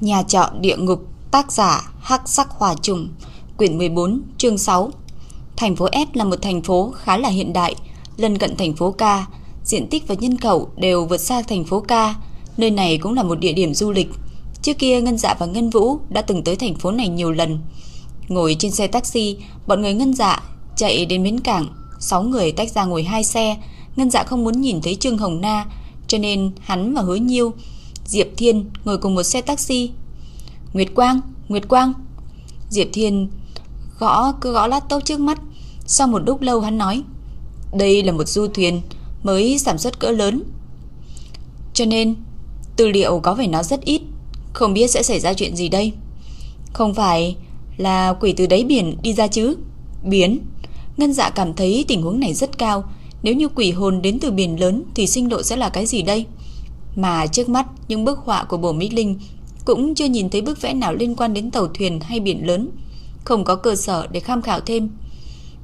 Nhà trọ địa ngục, tác giả Hắc Sắc hòa Trùng, quyển 14, chương 6. Thành phố S là một thành phố khá là hiện đại, lân cận thành phố K, diện tích và nhân khẩu đều vượt xa thành phố K. Nơi này cũng là một địa điểm du lịch. Trước kia Ngân Dạ và Ngân Vũ đã từng tới thành phố này nhiều lần. Ngồi trên xe taxi, bọn người Ngân Dạ chạy đến bến cảng, 6 người tách ra ngồi hai xe. Ngân Dạ không muốn nhìn thấy Trương Hồng Na, cho nên hắn và Hứa Nhiêu Diệp Thiên ngồi cùng một xe taxi. Nguyệt Quang, Nguyệt Quang. Diệp Thiên gõ cứ gõ laptop trước mắt. Sau một lúc lâu hắn nói, đây là một du thuyền mới sản xuất cỡ lớn. Cho nên, tư liệu có vẻ nó rất ít, không biết sẽ xảy ra chuyện gì đây. Không phải là quỷ từ đáy biển đi ra chứ? Biến. Ngân dạ cảm thấy tình huống này rất cao. Nếu như quỷ hồn đến từ biển lớn thì sinh độ sẽ là cái gì đây? Mà trước mắt những bức họa của bổ Mỹ Linh cũng chưa nhìn thấy bức vẽ nào liên quan đến tàu thuyền hay biển lớn. Không có cơ sở để tham khảo thêm.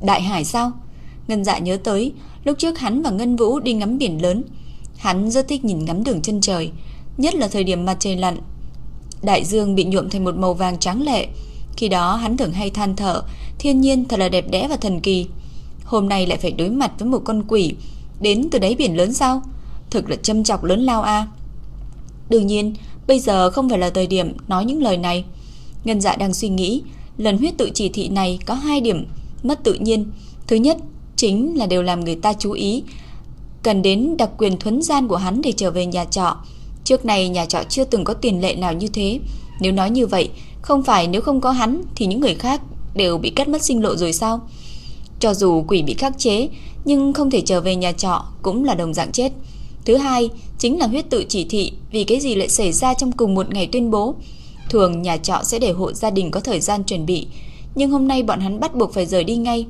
Đại hải sao? Ngân dạ nhớ tới lúc trước hắn và Ngân Vũ đi ngắm biển lớn. Hắn rất thích nhìn ngắm đường chân trời, nhất là thời điểm mặt trời lặn. Đại dương bị nhuộm thành một màu vàng trắng lệ. Khi đó hắn thường hay than thở, thiên nhiên thật là đẹp đẽ và thần kỳ. Hôm nay lại phải đối mặt với một con quỷ đến từ đáy biển lớn sao? Thực là châm chọc lớn lao a. Đương nhiên, bây giờ không phải là thời điểm nói những lời này. Ngân Dạ đang suy nghĩ, lần huyết tự chỉ thị này có hai điểm mất tự nhiên. Thứ nhất, chính là đều làm người ta chú ý, cần đến đặc quyền thuấn gian của hắn để trở về nhà trọ. Trước này nhà trọ chưa từng có tiền lệ nào như thế. Nếu nói như vậy, không phải nếu không có hắn thì những người khác đều bị cắt mất sinh lộ rồi sao? Cho dù quỷ bị khắc chế, nhưng không thể trở về nhà trọ cũng là đồng dạng chết. Thứ hai, chính là huyết tự chỉ thị vì cái gì lại xảy ra trong cùng một ngày tuyên bố. Thường nhà trọ sẽ để hộ gia đình có thời gian chuẩn bị, nhưng hôm nay bọn hắn bắt buộc phải rời đi ngay.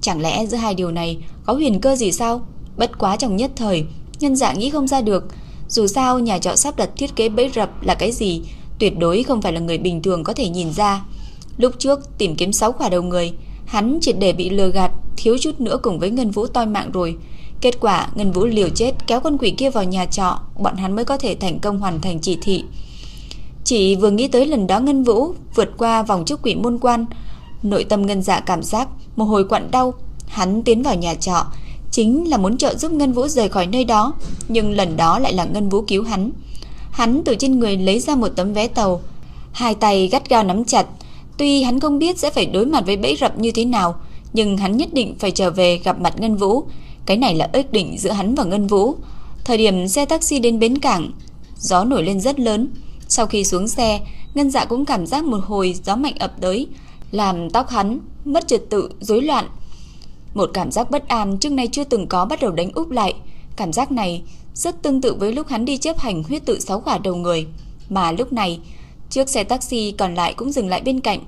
Chẳng lẽ giữa hai điều này có huyền cơ gì sao? Bất quá trong nhất thời, nhân dạng nghĩ không ra được. Dù sao nhà trọ sắp đặt thiết kế bẫy rập là cái gì, tuyệt đối không phải là người bình thường có thể nhìn ra. Lúc trước tìm kiếm sáu quả đầu người, hắn triệt để bị lừa gạt, thiếu chút nữa cùng với Ngân Vũ toi mạng rồi. Kết quả Ngân Vũ liều chết kéo con quỷ kia vào nhà trọ, bọn hắn mới có thể thành công hoàn thành chỉ thị. Chỉ vừa nghĩ tới lần đó Ngân Vũ vượt qua vòng chức quỷ môn quan, nội tâm Ngân Dạ cảm giác một hồi quặn đau, hắn tiến vào nhà trọ chính là muốn trợ giúp Ngân Vũ rời khỏi nơi đó, nhưng lần đó lại là Ngân Vũ cứu hắn. Hắn từ trên người lấy ra một tấm vé tàu, hai tay gắt gao nắm chặt, tuy hắn không biết sẽ phải đối mặt với bẫy rập như thế nào, nhưng hắn nhất định phải trở về gặp mặt Ngân Vũ, cái này là ước định giữa hắn và Ngân Vũ. Thời điểm xe taxi đến bến cảng, gió nổi lên rất lớn. Sau khi xuống xe, Ngân Dạ cũng cảm giác một hồi gió mạnh ập tới, làm tóc hắn mất trật tự, rối loạn. Một cảm giác bất an trước nay chưa từng có bắt đầu đánh úp lại. Cảm giác này rất tương tự với lúc hắn đi chấp hành huyết tự sáu quả đầu người. Mà lúc này, chiếc xe taxi còn lại cũng dừng lại bên cạnh.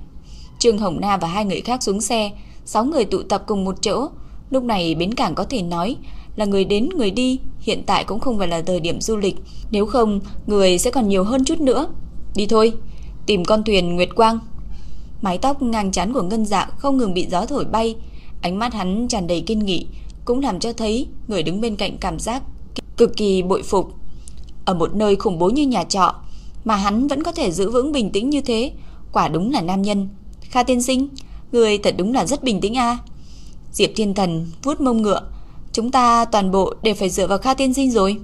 Trương Hồng Na và hai người khác xuống xe, sáu người tụ tập cùng một chỗ. Lúc này bến cảng có thể nói là người đến người đi, hiện tại cũng không phải là thời điểm du lịch, nếu không người sẽ còn nhiều hơn chút nữa. Đi thôi, tìm con thuyền Nguyệt Quang. Mái tóc ngang chán của Ngân Dạ không ngừng bị gió thổi bay, ánh mắt hắn tràn đầy kiên nghị, cũng làm cho thấy người đứng bên cạnh cảm giác cực kỳ bội phục. Ở một nơi khủng bố như nhà trọ mà hắn vẫn có thể giữ vững bình tĩnh như thế, quả đúng là nam nhân. Kha tiên sinh, người thật đúng là rất bình tĩnh a. Diệp Thiên Thần vuốt mông ngựa, chúng ta toàn bộ đều phải dựa vào Kha tiên sinh rồi.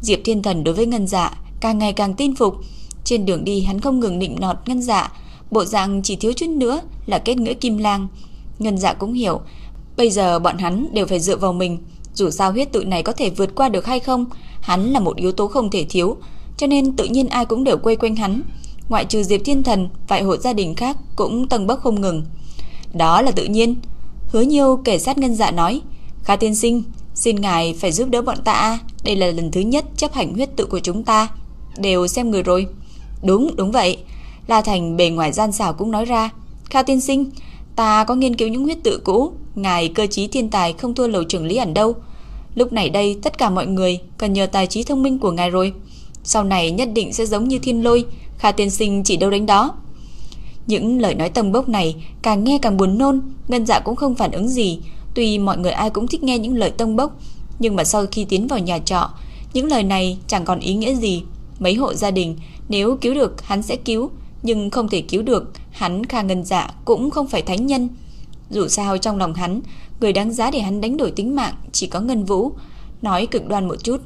Diệp Thiên Thần đối với Ngân Dạ càng ngày càng tin phục, trên đường đi hắn không ngừng nịnh nọt Ngân Dạ, bộ dạng chỉ thiếu chút nữa là kết nghĩa kim lang. Ngân Dạ cũng hiểu, bây giờ bọn hắn đều phải dựa vào mình, dù sao huyết tự này có thể vượt qua được hay không, hắn là một yếu tố không thể thiếu, cho nên tự nhiên ai cũng đều quay quanh hắn. Ngoại trừ Diệp Thiên Thần, vài hộ gia đình khác cũng tầng bốc không ngừng. Đó là tự nhiên. Hứa Nhiêu kể sát ngân dạ nói, Kha tiên sinh, xin ngài phải giúp đỡ bọn ta, đây là lần thứ nhất chấp hành huyết tự của chúng ta. Đều xem người rồi. Đúng, đúng vậy. La Thành bề ngoài gian xảo cũng nói ra, Kha tiên sinh, ta có nghiên cứu những huyết tự cũ, ngài cơ trí thiên tài không thua lầu trưởng lý ẩn đâu. Lúc này đây tất cả mọi người cần nhờ tài trí thông minh của ngài rồi. Sau này nhất định sẽ giống như thiên lôi, Kha tiên sinh chỉ đâu đánh đó. Những lời nói tầm bốc này càng nghe càng buồn nôn, Ngân Dạ cũng không phản ứng gì, tuy mọi người ai cũng thích nghe những lời tông bốc, nhưng mà sau khi tiến vào nhà trọ, những lời này chẳng còn ý nghĩa gì. Mấy hộ gia đình nếu cứu được hắn sẽ cứu, nhưng không thể cứu được, hắn Kha Ngân Dạ cũng không phải thánh nhân. Dù sao trong lòng hắn, người đáng giá để hắn đánh đổi tính mạng chỉ có Ngân Vũ. Nói cực đoan một chút,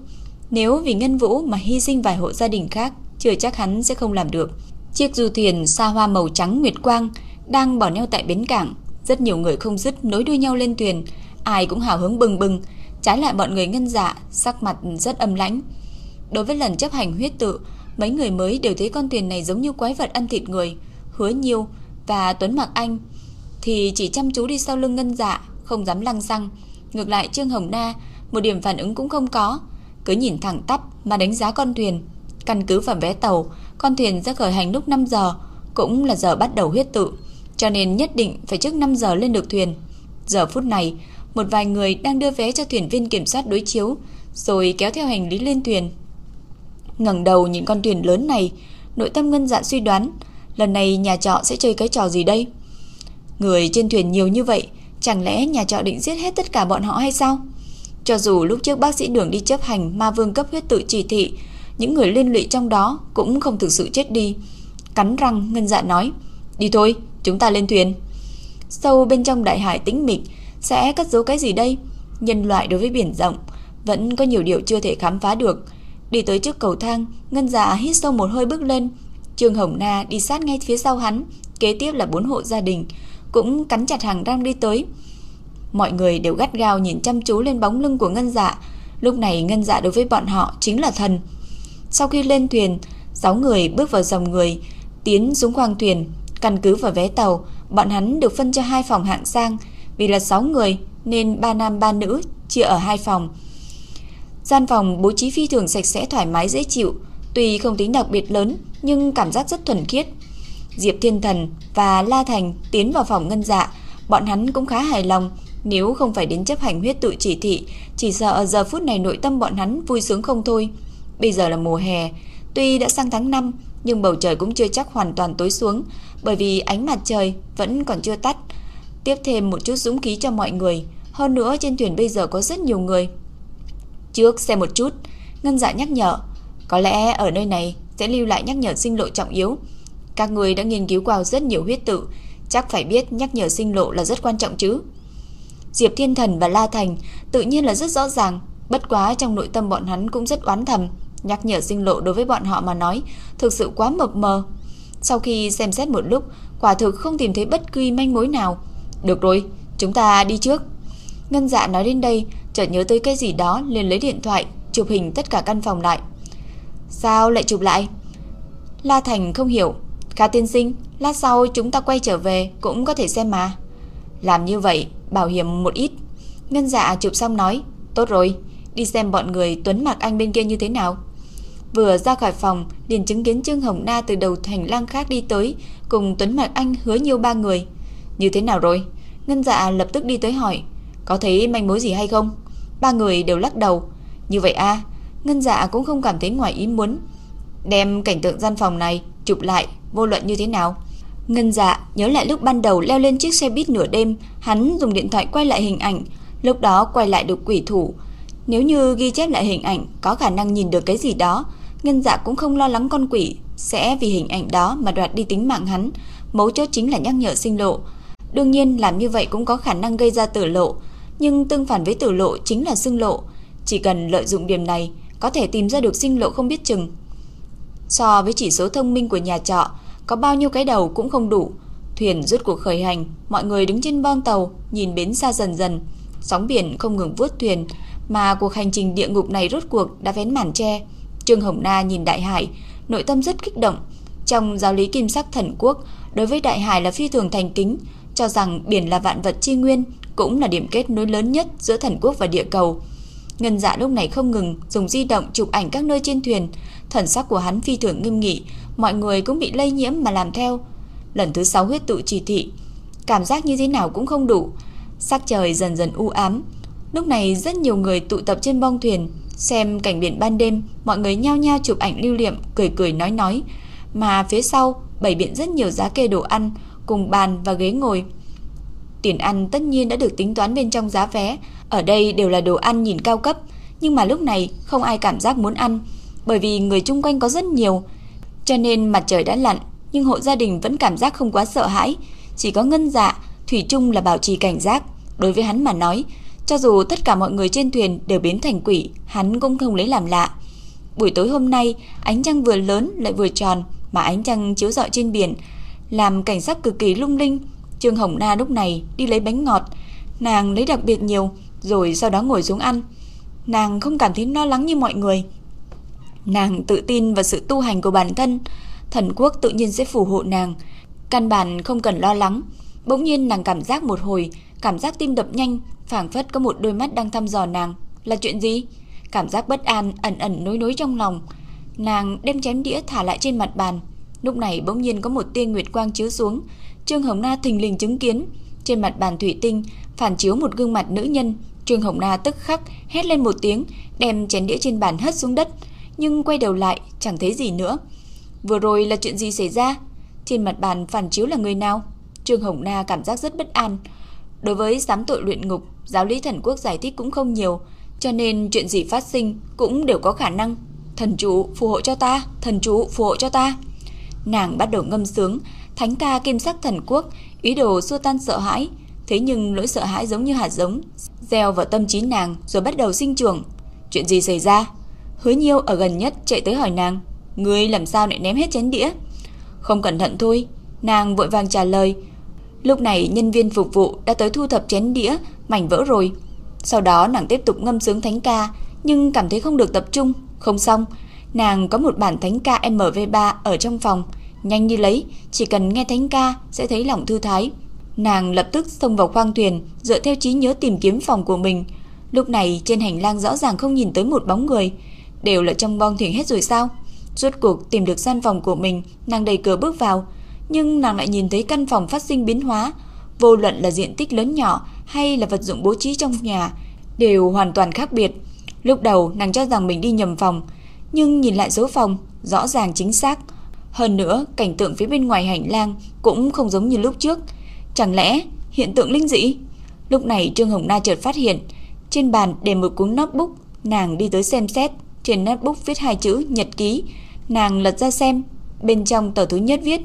nếu vì Ngân Vũ mà hy sinh vài hộ gia đình khác, chưa chắc hắn sẽ không làm được. Chiếc du thuyền xa hoa màu trắng nguyệt quang đang bỏ neo tại bến cảng, rất nhiều người không dứt nối đuôi nhau lên thuyền, ai cũng hào hứng bừng bừng, trái lại bọn người ngân dạ sắc mặt rất âm lãnh. Đối với lần chấp hành huyết tự, mấy người mới đều thấy con thuyền này giống như quái vật ăn thịt người, Hứa Nhiêu và Tuấn Mặc Anh thì chỉ chăm chú đi sau lưng ngân dạ, không dám lăng xăng. Ngược lại Trương Hồng Na một điểm phản ứng cũng không có, cứ nhìn thẳng tắp mà đánh giá con thuyền. Căn cứ vào vé tàu, con thuyền sẽ khởi hành lúc 5 giờ, cũng là giờ bắt đầu huyết tự, cho nên nhất định phải trước 5 giờ lên được thuyền. Giờ phút này, một vài người đang đưa vé cho thuyền viên kiểm soát đối chiếu, rồi kéo theo hành lý lên thuyền. ngẩng đầu nhìn con thuyền lớn này, nội tâm ngân dạ suy đoán, lần này nhà trọ sẽ chơi cái trò gì đây? Người trên thuyền nhiều như vậy, chẳng lẽ nhà trọ định giết hết tất cả bọn họ hay sao? Cho dù lúc trước bác sĩ đường đi chấp hành ma vương cấp huyết tự chỉ thị, những người liên lụy trong đó cũng không thực sự chết đi. Cắn răng ngân dạ nói, đi thôi, chúng ta lên thuyền. Sâu bên trong đại hải tĩnh mịch, sẽ cất giấu cái gì đây? Nhân loại đối với biển rộng, vẫn có nhiều điều chưa thể khám phá được. Đi tới trước cầu thang, ngân dạ hít sâu một hơi bước lên. Trương Hồng Na đi sát ngay phía sau hắn, kế tiếp là bốn hộ gia đình, cũng cắn chặt hàng răng đi tới. Mọi người đều gắt gao nhìn chăm chú lên bóng lưng của Ngân Dạ. Lúc này Ngân Dạ đối với bọn họ chính là thần. Sau khi lên thuyền, 6 người bước vào dòng người, tiến xuống khoang thuyền, căn cứ vào vé tàu, bọn hắn được phân cho hai phòng hạng sang, vì là 6 người nên ba nam ba nữ chia ở hai phòng. Gian phòng bố trí phi thường sạch sẽ thoải mái dễ chịu, tuy không tính đặc biệt lớn nhưng cảm giác rất thuần khiết. Diệp Thiên Thần và La Thành tiến vào phòng ngân dạ, bọn hắn cũng khá hài lòng, nếu không phải đến chấp hành huyết tự chỉ thị, chỉ sợ giờ phút này nội tâm bọn hắn vui sướng không thôi. Bây giờ là mùa hè, tuy đã sang tháng 5, nhưng bầu trời cũng chưa chắc hoàn toàn tối xuống, bởi vì ánh mặt trời vẫn còn chưa tắt. Tiếp thêm một chút dũng khí cho mọi người, hơn nữa trên thuyền bây giờ có rất nhiều người. Trước xem một chút, Ngân Dạ nhắc nhở, có lẽ ở nơi này sẽ lưu lại nhắc nhở sinh lộ trọng yếu. Các người đã nghiên cứu qua rất nhiều huyết tự, chắc phải biết nhắc nhở sinh lộ là rất quan trọng chứ. Diệp Thiên Thần và La Thành tự nhiên là rất rõ ràng, bất quá trong nội tâm bọn hắn cũng rất oán thầm, nhắc nhở sinh lộ đối với bọn họ mà nói thực sự quá mập mờ. Sau khi xem xét một lúc, quả thực không tìm thấy bất kỳ manh mối nào. Được rồi, chúng ta đi trước. Ngân Dạ nói đến đây, chợt nhớ tới cái gì đó liền lấy điện thoại chụp hình tất cả căn phòng lại. Sao lại chụp lại? La Thành không hiểu. Khá tiên sinh, lát sau chúng ta quay trở về cũng có thể xem mà. Làm như vậy bảo hiểm một ít. Ngân dạ chụp xong nói, tốt rồi, đi xem bọn người Tuấn mặc Anh bên kia như thế nào. Vừa ra khỏi phòng, liền chứng kiến Trương Hồng Na từ đầu hành lang khác đi tới, cùng Tuấn Mạc Anh hứa nhiều ba người. Như thế nào rồi? Ngân dạ lập tức đi tới hỏi, có thấy manh mối gì hay không? Ba người đều lắc đầu. Như vậy a Ngân dạ cũng không cảm thấy ngoài ý muốn. Đem cảnh tượng gian phòng này chụp lại, vô luận như thế nào? Ngân dạ nhớ lại lúc ban đầu leo lên chiếc xe buýt nửa đêm, hắn dùng điện thoại quay lại hình ảnh, lúc đó quay lại được quỷ thủ. Nếu như ghi chép lại hình ảnh có khả năng nhìn được cái gì đó, Ngân dạ cũng không lo lắng con quỷ sẽ vì hình ảnh đó mà đoạt đi tính mạng hắn, mấu chốt chính là nhắc nhở sinh lộ. Đương nhiên làm như vậy cũng có khả năng gây ra tử lộ, nhưng tương phản với tử lộ chính là sinh lộ, chỉ cần lợi dụng điểm này có thể tìm ra được sinh lộ không biết chừng. So với chỉ số thông minh của nhà trọ, có bao nhiêu cái đầu cũng không đủ. Thuyền rút cuộc khởi hành, mọi người đứng trên bon tàu, nhìn bến xa dần dần. Sóng biển không ngừng vuốt thuyền, mà cuộc hành trình địa ngục này rốt cuộc đã vén màn che. Trương Hồng Na nhìn đại hải, nội tâm rất kích động. Trong giáo lý kim sắc thần quốc, đối với đại hải là phi thường thành kính, cho rằng biển là vạn vật chi nguyên, cũng là điểm kết nối lớn nhất giữa thần quốc và địa cầu. Ngân dạ lúc này không ngừng dùng di động chụp ảnh các nơi trên thuyền, thần sắc của hắn phi thường nghiêm nghị, mọi người cũng bị lây nhiễm mà làm theo. Lần thứ sáu huyết tụ chỉ thị, cảm giác như thế nào cũng không đủ. Sắc trời dần dần u ám. Lúc này rất nhiều người tụ tập trên bong thuyền, xem cảnh biển ban đêm, mọi người nhao nhao chụp ảnh lưu niệm, cười cười nói nói. Mà phía sau, bày biện rất nhiều giá kê đồ ăn, cùng bàn và ghế ngồi. Tiền ăn tất nhiên đã được tính toán bên trong giá vé, ở đây đều là đồ ăn nhìn cao cấp, nhưng mà lúc này không ai cảm giác muốn ăn. Bởi vì người chung quanh có rất nhiều, cho nên mặt trời đã lặn, nhưng hộ gia đình vẫn cảm giác không quá sợ hãi, chỉ có ngân dạ, thủy chung là bảo trì cảnh giác. Đối với hắn mà nói, cho dù tất cả mọi người trên thuyền đều biến thành quỷ, hắn cũng không lấy làm lạ. Buổi tối hôm nay, ánh trăng vừa lớn lại vừa tròn, mà ánh trăng chiếu rọi trên biển, làm cảnh sắc cực kỳ lung linh. Trương Hồng Na lúc này đi lấy bánh ngọt, nàng lấy đặc biệt nhiều, rồi sau đó ngồi xuống ăn. Nàng không cảm thấy lo lắng như mọi người. Nàng tự tin vào sự tu hành của bản thân, thần quốc tự nhiên sẽ phù hộ nàng, căn bản không cần lo lắng. Bỗng nhiên nàng cảm giác một hồi, cảm giác tim đập nhanh, phảng phất có một đôi mắt đang thăm dò nàng. Là chuyện gì? Cảm giác bất an ẩn ẩn nối nối trong lòng. Nàng đem chén đĩa thả lại trên mặt bàn. Lúc này bỗng nhiên có một tia nguyệt quang chiếu xuống, Trương Hồng Na thình lình chứng kiến, trên mặt bàn thủy tinh phản chiếu một gương mặt nữ nhân, Trương Hồng Na tức khắc hét lên một tiếng, đem chén đĩa trên bàn hất xuống đất, nhưng quay đầu lại chẳng thấy gì nữa. Vừa rồi là chuyện gì xảy ra? Trên mặt bàn phản chiếu là người nào? Trương Hồng Na cảm giác rất bất an. Đối với giám tội luyện ngục, giáo lý thần quốc giải thích cũng không nhiều, cho nên chuyện gì phát sinh cũng đều có khả năng. Thần chủ phù hộ cho ta, thần chủ phù hộ cho ta. Nàng bắt đầu ngâm sướng, thánh ca kim sắc thần quốc, ý đồ xua tan sợ hãi. Thế nhưng nỗi sợ hãi giống như hạt giống, gieo vào tâm trí nàng rồi bắt đầu sinh trưởng. Chuyện gì xảy ra? Hứa nhiêu ở gần nhất chạy tới hỏi nàng, ngươi làm sao lại ném hết chén đĩa? Không cẩn thận thôi, nàng vội vàng trả lời. Lúc này nhân viên phục vụ đã tới thu thập chén đĩa, mảnh vỡ rồi. Sau đó nàng tiếp tục ngâm sướng thánh ca, nhưng cảm thấy không được tập trung, không xong. Nàng có một bản thánh ca MV3 ở trong phòng, nhanh đi lấy, chỉ cần nghe thánh ca sẽ thấy lòng thư thái. Nàng lập tức xông vào khoang thuyền, dựa theo trí nhớ tìm kiếm phòng của mình. Lúc này trên hành lang rõ ràng không nhìn tới một bóng người, đều là trong bong thuyền hết rồi sao? Rốt cuộc tìm được gian phòng của mình, nàng đẩy cửa bước vào, nhưng nàng lại nhìn thấy căn phòng phát sinh biến hóa, vô luận là diện tích lớn nhỏ hay là vật dụng bố trí trong nhà đều hoàn toàn khác biệt. Lúc đầu nàng cho rằng mình đi nhầm phòng, nhưng nhìn lại số phòng, rõ ràng chính xác. Hơn nữa, cảnh tượng phía bên ngoài hành lang cũng không giống như lúc trước. Chẳng lẽ hiện tượng linh dị? Lúc này Trương Hồng Na chợt phát hiện, trên bàn để một cuốn notebook, nàng đi tới xem xét, trên notebook viết hai chữ nhật ký, nàng lật ra xem, bên trong tờ thứ nhất viết: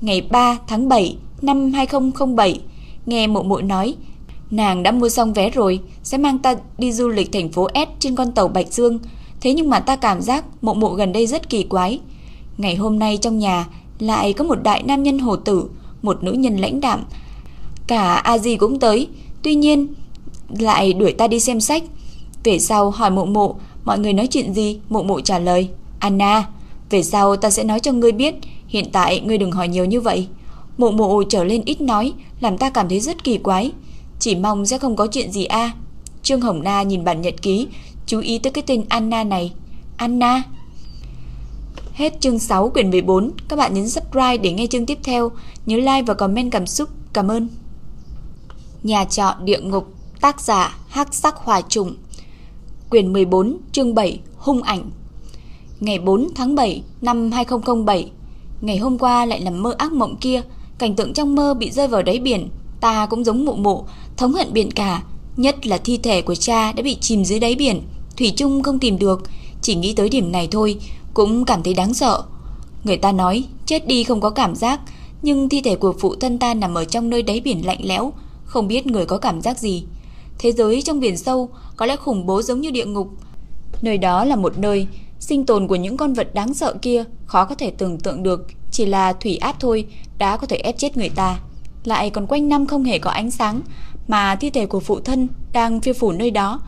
Ngày 3 tháng 7 năm 2007, nghe mụ mụ nói, nàng đã mua xong vé rồi, sẽ mang ta đi du lịch thành phố S trên con tàu Bạch Dương. Thế nhưng mà ta cảm giác mụ mụ gần đây rất kỳ quái. Ngày hôm nay trong nhà lại có một đại nam nhân hồ tử, một nữ nhân lãnh đạm. Cả A Di cũng tới, tuy nhiên lại đuổi ta đi xem sách. Về sau hỏi mụ mụ mọi người nói chuyện gì? mụ mụ trả lời, "Anna, về sau ta sẽ nói cho ngươi biết, hiện tại ngươi đừng hỏi nhiều như vậy." Mộ Mộ trở lên ít nói, làm ta cảm thấy rất kỳ quái, chỉ mong sẽ không có chuyện gì a. Trương Hồng Na nhìn bản nhật ký, chú ý tới cái tên Anna này. Anna Hết chương 6 quyển 14, các bạn nhấn subscribe để nghe chương tiếp theo, nhớ like và comment cảm xúc. Cảm ơn. Nhà trọ địa ngục, tác giả Hắc Sắc hòa Trùng. Quyển 14, chương 7, hung ảnh. Ngày 4 tháng 7 năm 2007, ngày hôm qua lại nằm mơ ác mộng kia, cảnh tượng trong mơ bị rơi vào đáy biển, ta cũng giống mụ mụ, thống hận biển cả, nhất là thi thể của cha đã bị chìm dưới đáy biển, thủy chung không tìm được, chỉ nghĩ tới điểm này thôi, cũng cảm thấy đáng sợ. Người ta nói chết đi không có cảm giác, nhưng thi thể của phụ thân ta nằm ở trong nơi đáy biển lạnh lẽo, không biết người có cảm giác gì. Thế giới trong biển sâu có lẽ khủng bố giống như địa ngục. Nơi đó là một nơi sinh tồn của những con vật đáng sợ kia khó có thể tưởng tượng được, chỉ là thủy áp thôi đã có thể ép chết người ta. Lại còn quanh năm không hề có ánh sáng, mà thi thể của phụ thân đang phiêu phủ nơi đó.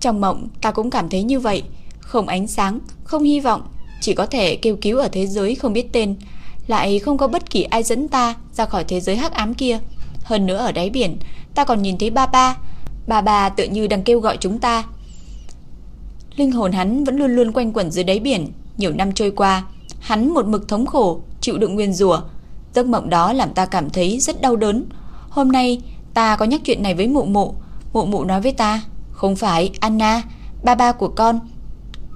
Trong mộng ta cũng cảm thấy như vậy, không ánh sáng, không hy vọng, chỉ có thể kêu cứu ở thế giới không biết tên, lại không có bất kỳ ai dẫn ta ra khỏi thế giới hắc ám kia. Hơn nữa ở đáy biển, ta còn nhìn thấy ba ba, ba ba tự như đang kêu gọi chúng ta. Linh hồn hắn vẫn luôn luôn quanh quẩn dưới đáy biển, nhiều năm trôi qua, hắn một mực thống khổ, chịu đựng nguyên rủa. Giấc mộng đó làm ta cảm thấy rất đau đớn. Hôm nay ta có nhắc chuyện này với mụ mụ, mụ mụ nói với ta, không phải Anna, ba ba của con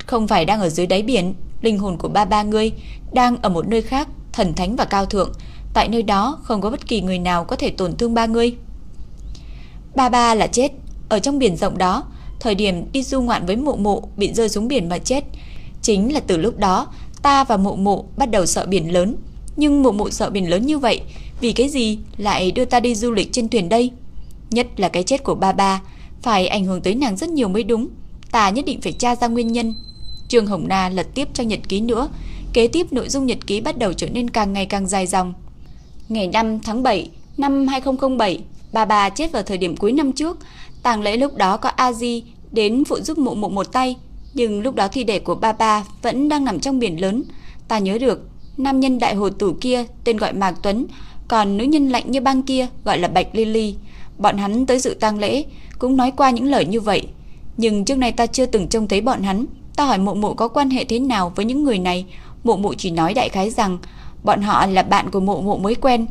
không phải đang ở dưới đáy biển, linh hồn của ba ba ngươi đang ở một nơi khác, thần thánh và cao thượng, tại nơi đó không có bất kỳ người nào có thể tổn thương ba ngươi. Ba ba là chết, ở trong biển rộng đó, thời điểm đi du ngoạn với mụ mụ bị rơi xuống biển mà chết. Chính là từ lúc đó, ta và mụ mụ bắt đầu sợ biển lớn. Nhưng mụ mụ sợ biển lớn như vậy, vì cái gì lại đưa ta đi du lịch trên thuyền đây? Nhất là cái chết của ba ba, phải ảnh hưởng tới nàng rất nhiều mới đúng. Ta nhất định phải tra ra nguyên nhân. Trương Hồng Na lật tiếp trang nhật ký nữa. Kế tiếp nội dung nhật ký bắt đầu trở nên càng ngày càng dài dòng. Ngày 5 tháng 7 năm 2007, ba ba chết vào thời điểm cuối năm trước. Tàng lễ lúc đó có A Di đến phụ giúp mụ mụ một tay, nhưng lúc đó thi thể của ba ba vẫn đang nằm trong biển lớn. Ta nhớ được, nam nhân đại hồ tủ kia tên gọi Mạc Tuấn, còn nữ nhân lạnh như băng kia gọi là Bạch Lily. Bọn hắn tới dự tang lễ cũng nói qua những lời như vậy, nhưng trước nay ta chưa từng trông thấy bọn hắn. Ta hỏi mụ mụ có quan hệ thế nào với những người này, mụ mụ chỉ nói đại khái rằng bọn họ là bạn của mụ mụ mới quen.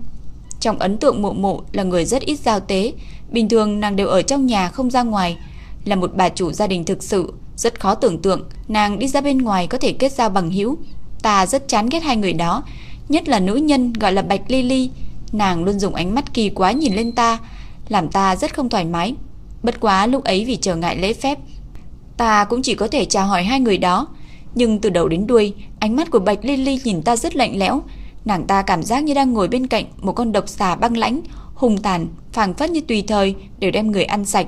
Trong ấn tượng mụ mụ là người rất ít giao tế, bình thường nàng đều ở trong nhà không ra ngoài, là một bà chủ gia đình thực sự, rất khó tưởng tượng nàng đi ra bên ngoài có thể kết giao bằng hữu. Ta rất chán ghét hai người đó, nhất là nữ nhân gọi là Bạch Lily, nàng luôn dùng ánh mắt kỳ quá nhìn lên ta, làm ta rất không thoải mái. Bất quá lúc ấy vì trở ngại lễ phép, ta cũng chỉ có thể chào hỏi hai người đó, nhưng từ đầu đến đuôi, ánh mắt của Bạch Lily nhìn ta rất lạnh lẽo, nàng ta cảm giác như đang ngồi bên cạnh một con độc xà băng lãnh, hung tàn, phảng phất như tùy thời đều đem người ăn sạch.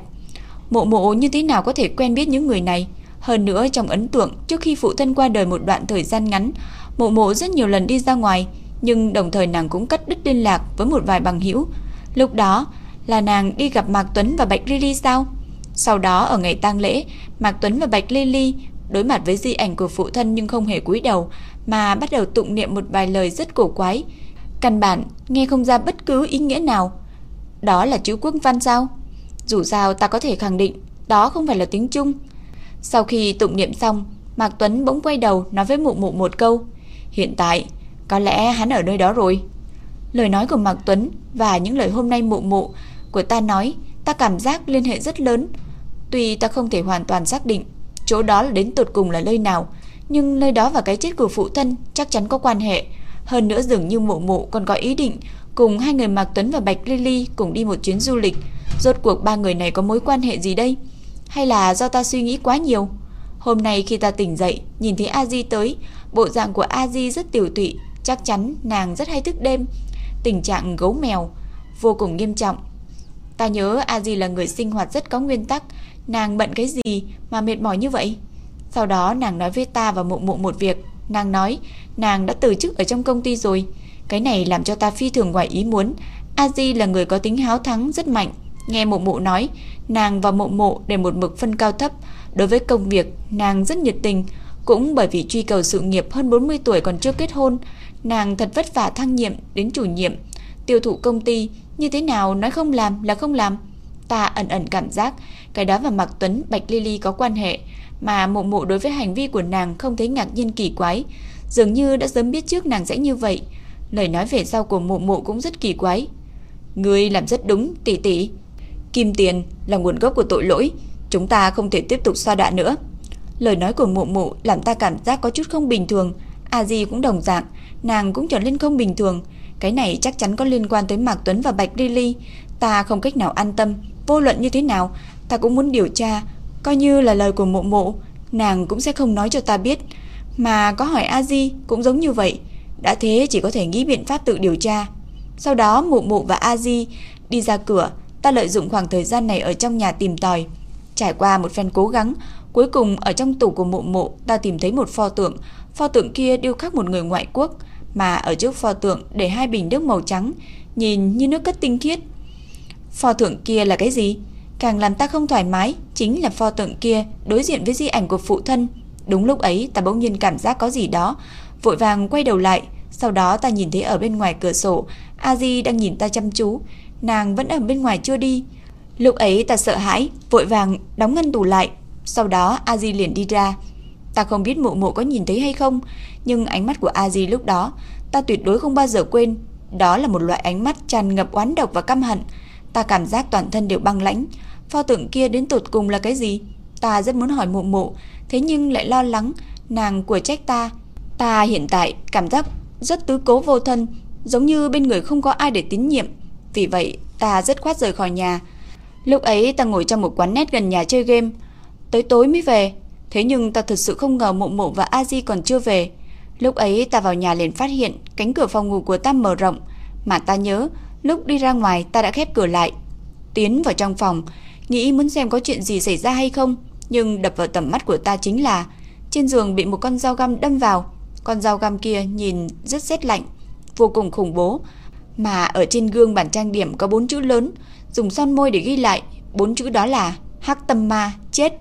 Mộ mộ như thế nào có thể quen biết những người này? Hơn nữa trong ấn tượng trước khi phụ thân qua đời một đoạn thời gian ngắn, mộ mộ rất nhiều lần đi ra ngoài, nhưng đồng thời nàng cũng cắt đứt liên lạc với một vài bằng hữu. Lúc đó là nàng đi gặp Mạc Tuấn và Bạch Lily sao? Sau đó ở ngày tang lễ, Mạc Tuấn và Bạch Lily đối mặt với di ảnh của phụ thân nhưng không hề cúi đầu, mà bắt đầu tụng niệm một vài lời rất cổ quái. Căn bản nghe không ra bất cứ ý nghĩa nào. Đó là chữ quốc văn sao? Dù sao ta có thể khẳng định đó không phải là tiếng Trung. Sau khi tụng niệm xong, Mạc Tuấn bỗng quay đầu nói với mụ mụ một câu. Hiện tại, có lẽ hắn ở nơi đó rồi. Lời nói của Mạc Tuấn và những lời hôm nay mụ mụ của ta nói, ta cảm giác liên hệ rất lớn. Tuy ta không thể hoàn toàn xác định chỗ đó là đến tột cùng là nơi nào, nhưng nơi đó và cái chết của phụ thân chắc chắn có quan hệ. Hơn nữa dường như mụ mụ còn có ý định cùng hai người Mạc Tuấn và Bạch Lily cùng đi một chuyến du lịch. Rốt cuộc ba người này có mối quan hệ gì đây? Hay là do ta suy nghĩ quá nhiều? Hôm nay khi ta tỉnh dậy, nhìn thấy A Di tới, bộ dạng của A Di rất tiểu tụy, chắc chắn nàng rất hay thức đêm. Tình trạng gấu mèo vô cùng nghiêm trọng. Ta nhớ A Di là người sinh hoạt rất có nguyên tắc, nàng bận cái gì mà mệt mỏi như vậy? Sau đó nàng nói với ta và mụ mụ một việc, nàng nói nàng đã từ chức ở trong công ty rồi. Cái này làm cho ta phi thường ngoài ý muốn. A Di là người có tính háo thắng rất mạnh. Nghe mộ mộ nói, nàng và mộ mộ đều một mực phân cao thấp. Đối với công việc, nàng rất nhiệt tình. Cũng bởi vì truy cầu sự nghiệp hơn 40 tuổi còn chưa kết hôn, nàng thật vất vả thăng nhiệm đến chủ nhiệm, tiêu thụ công ty, như thế nào nói không làm là không làm. Ta ẩn ẩn cảm giác cái đó và Mạc Tuấn, Bạch Lily có quan hệ, mà mụ mụ đối với hành vi của nàng không thấy ngạc nhiên kỳ quái, dường như đã sớm biết trước nàng sẽ như vậy. Lời nói về sau của mụ mụ cũng rất kỳ quái. Ngươi làm rất đúng, tỷ tỷ. Kim tiền là nguồn gốc của tội lỗi, chúng ta không thể tiếp tục xoa đọa nữa. Lời nói của mụ mụ làm ta cảm giác có chút không bình thường. A Di cũng đồng dạng, nàng cũng trở lên không bình thường. Cái này chắc chắn có liên quan tới Mạc Tuấn và Bạch Lily. Ta không cách nào an tâm, vô luận như thế nào, ta cũng muốn điều tra. Coi như là lời của mụ mụ, nàng cũng sẽ không nói cho ta biết. Mà có hỏi A Di cũng giống như vậy. Đã thế chỉ có thể nghĩ biện pháp tự điều tra. Sau đó mụ mụ và A Di đi ra cửa, ta lợi dụng khoảng thời gian này ở trong nhà tìm tòi. Trải qua một phen cố gắng, cuối cùng ở trong tủ của mụ mụ ta tìm thấy một pho tượng. Pho tượng kia điêu khắc một người ngoại quốc, mà ở trước pho tượng để hai bình nước màu trắng, nhìn như nước cất tinh khiết. Pho tượng kia là cái gì? Càng làm ta không thoải mái chính là pho tượng kia đối diện với di ảnh của phụ thân. Đúng lúc ấy ta bỗng nhiên cảm giác có gì đó, vội vàng quay đầu lại, sau đó ta nhìn thấy ở bên ngoài cửa sổ, A Di đang nhìn ta chăm chú, nàng vẫn ở bên ngoài chưa đi. Lúc ấy ta sợ hãi, vội vàng đóng ngăn tủ lại, sau đó A Di liền đi ra. Ta không biết mụ mụ có nhìn thấy hay không, nhưng ánh mắt của A Di lúc đó, ta tuyệt đối không bao giờ quên, đó là một loại ánh mắt tràn ngập oán độc và căm hận. Ta cảm giác toàn thân đều băng lãnh, pho tượng kia đến tụt cùng là cái gì? Ta rất muốn hỏi mụ mụ, thế nhưng lại lo lắng nàng của trách ta. Ta hiện tại cảm giác rất tứ cố vô thân, giống như bên người không có ai để tín nhiệm. Vì vậy, ta rất khoát rời khỏi nhà. Lúc ấy ta ngồi trong một quán nét gần nhà chơi game, tới tối mới về. Thế nhưng ta thật sự không ngờ mụ mụ và a di còn chưa về. Lúc ấy ta vào nhà liền phát hiện cánh cửa phòng ngủ của ta mở rộng, mà ta nhớ lúc đi ra ngoài ta đã khép cửa lại. Tiến vào trong phòng, nghĩ muốn xem có chuyện gì xảy ra hay không, nhưng đập vào tầm mắt của ta chính là trên giường bị một con dao găm đâm vào. Con dao găm kia nhìn rất rét lạnh, vô cùng khủng bố, mà ở trên gương bản trang điểm có bốn chữ lớn, dùng son môi để ghi lại, bốn chữ đó là Hắc Tâm Ma chết.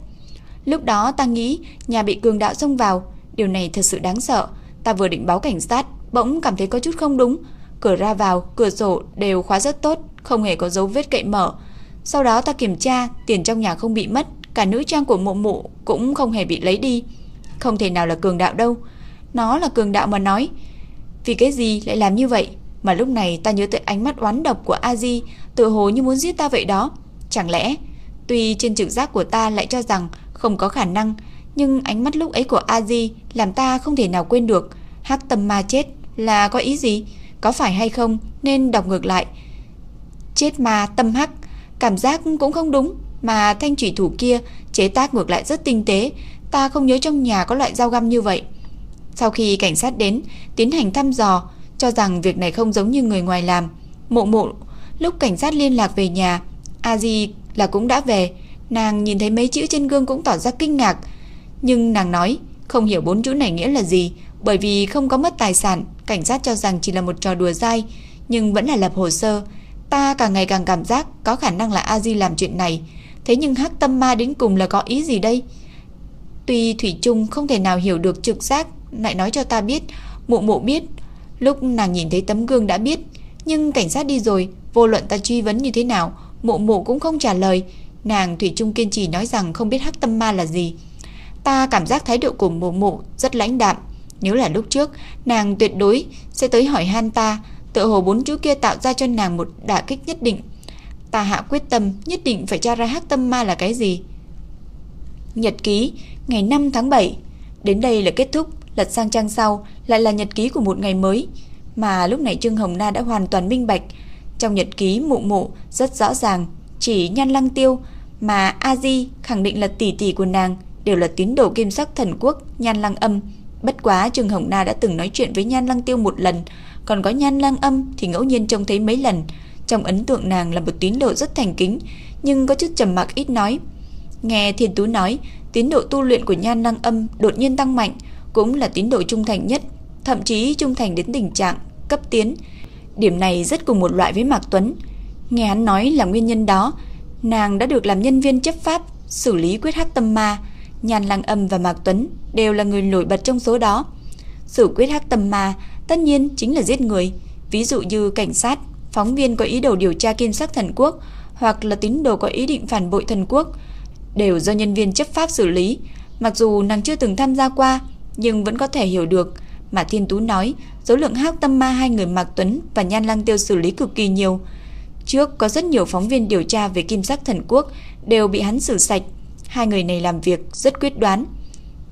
Lúc đó ta nghĩ nhà bị cường đạo xông vào, điều này thật sự đáng sợ. Ta vừa định báo cảnh sát, bỗng cảm thấy có chút không đúng. Cửa ra vào, cửa sổ đều khóa rất tốt, không hề có dấu vết cậy mở. Sau đó ta kiểm tra, tiền trong nhà không bị mất, cả nữ trang của mộ mụ cũng không hề bị lấy đi. Không thể nào là cường đạo đâu. Nó là cường đạo mà nói. Vì cái gì lại làm như vậy? Mà lúc này ta nhớ tới ánh mắt oán độc của A-di, tự hồ như muốn giết ta vậy đó. Chẳng lẽ, tuy trên trực giác của ta lại cho rằng không có khả năng, nhưng ánh mắt lúc ấy của A-di làm ta không thể nào quên được. Hắc tâm ma chết là có ý gì? Có phải hay không nên đọc ngược lại. Chết ma tâm hắc, cảm giác cũng không đúng, mà thanh thủy thủ kia chế tác ngược lại rất tinh tế, ta không nhớ trong nhà có loại dao găm như vậy. Sau khi cảnh sát đến, tiến hành thăm dò, cho rằng việc này không giống như người ngoài làm. Mộ mộ, lúc cảnh sát liên lạc về nhà, A Di là cũng đã về, nàng nhìn thấy mấy chữ trên gương cũng tỏ ra kinh ngạc. Nhưng nàng nói, không hiểu bốn chữ này nghĩa là gì, bởi vì không có mất tài sản, cảnh sát cho rằng chỉ là một trò đùa dai, nhưng vẫn là lập hồ sơ. Ta càng ngày càng cảm giác có khả năng là A Di làm chuyện này, thế nhưng hắc tâm ma đến cùng là có ý gì đây? Tuy Thủy Trung không thể nào hiểu được trực giác, lại nói cho ta biết, mụ mụ biết, Lúc nàng nhìn thấy tấm gương đã biết Nhưng cảnh sát đi rồi Vô luận ta truy vấn như thế nào mụ mụ cũng không trả lời. Nàng Thủy Trung kiên trì nói rằng không biết hắc tâm ma là gì. Ta cảm giác thái độ của mụ mụ rất lãnh đạm. Nếu là lúc trước Nàng tuyệt đối sẽ tới hỏi han ta. Tự hồ bốn chữ kia tạo ra cho nàng một đả kích nhất định Ta hạ quyết tâm Nhất định phải tra ra hắc tâm ma là cái gì Nhật ký Ngày 5 tháng 7 Đến đây là kết thúc Lật sang trang sau lại là nhật ký của một ngày mới, mà lúc này Trương Hồng Na đã hoàn toàn minh bạch. Trong nhật ký mụ mụ rất rõ ràng, chỉ Nhan Lăng Tiêu mà A Di khẳng định là tỷ tỷ của nàng đều là tín đồ kim sắc thần quốc Nhan Lăng Âm. Bất quá Trương Hồng Na đã từng nói chuyện với Nhan Lăng Tiêu một lần, còn có Nhan lang Âm thì ngẫu nhiên trông thấy mấy lần. Trong ấn tượng nàng là một tín đồ rất thành kính, nhưng có chút trầm mặc ít nói. Nghe Thiên Tú nói, tín độ tu luyện của Nhan lang Âm đột nhiên tăng mạnh, cũng là tín độ trung thành nhất, thậm chí trung thành đến tình trạng cấp tiến. Điểm này rất cùng một loại với Mạc Tuấn. Nghe hắn nói là nguyên nhân đó, nàng đã được làm nhân viên chấp pháp xử lý quyết hắc tâm ma, Nhan Lăng Âm và Mạc Tuấn đều là người nổi bật trong số đó. Xử quyết hắc tâm ma tất nhiên chính là giết người, ví dụ như cảnh sát, phóng viên có ý đồ điều tra kim sắc thần quốc hoặc là tín đồ có ý định phản bội thần quốc đều do nhân viên chấp pháp xử lý, mặc dù nàng chưa từng tham gia qua, nhưng vẫn có thể hiểu được mà Thiên Tú nói, số lượng hắc tâm ma hai người Mạc Tuấn và Nhan Lăng Tiêu xử lý cực kỳ nhiều. Trước có rất nhiều phóng viên điều tra về Kim Sắc Thần Quốc đều bị hắn xử sạch. Hai người này làm việc rất quyết đoán.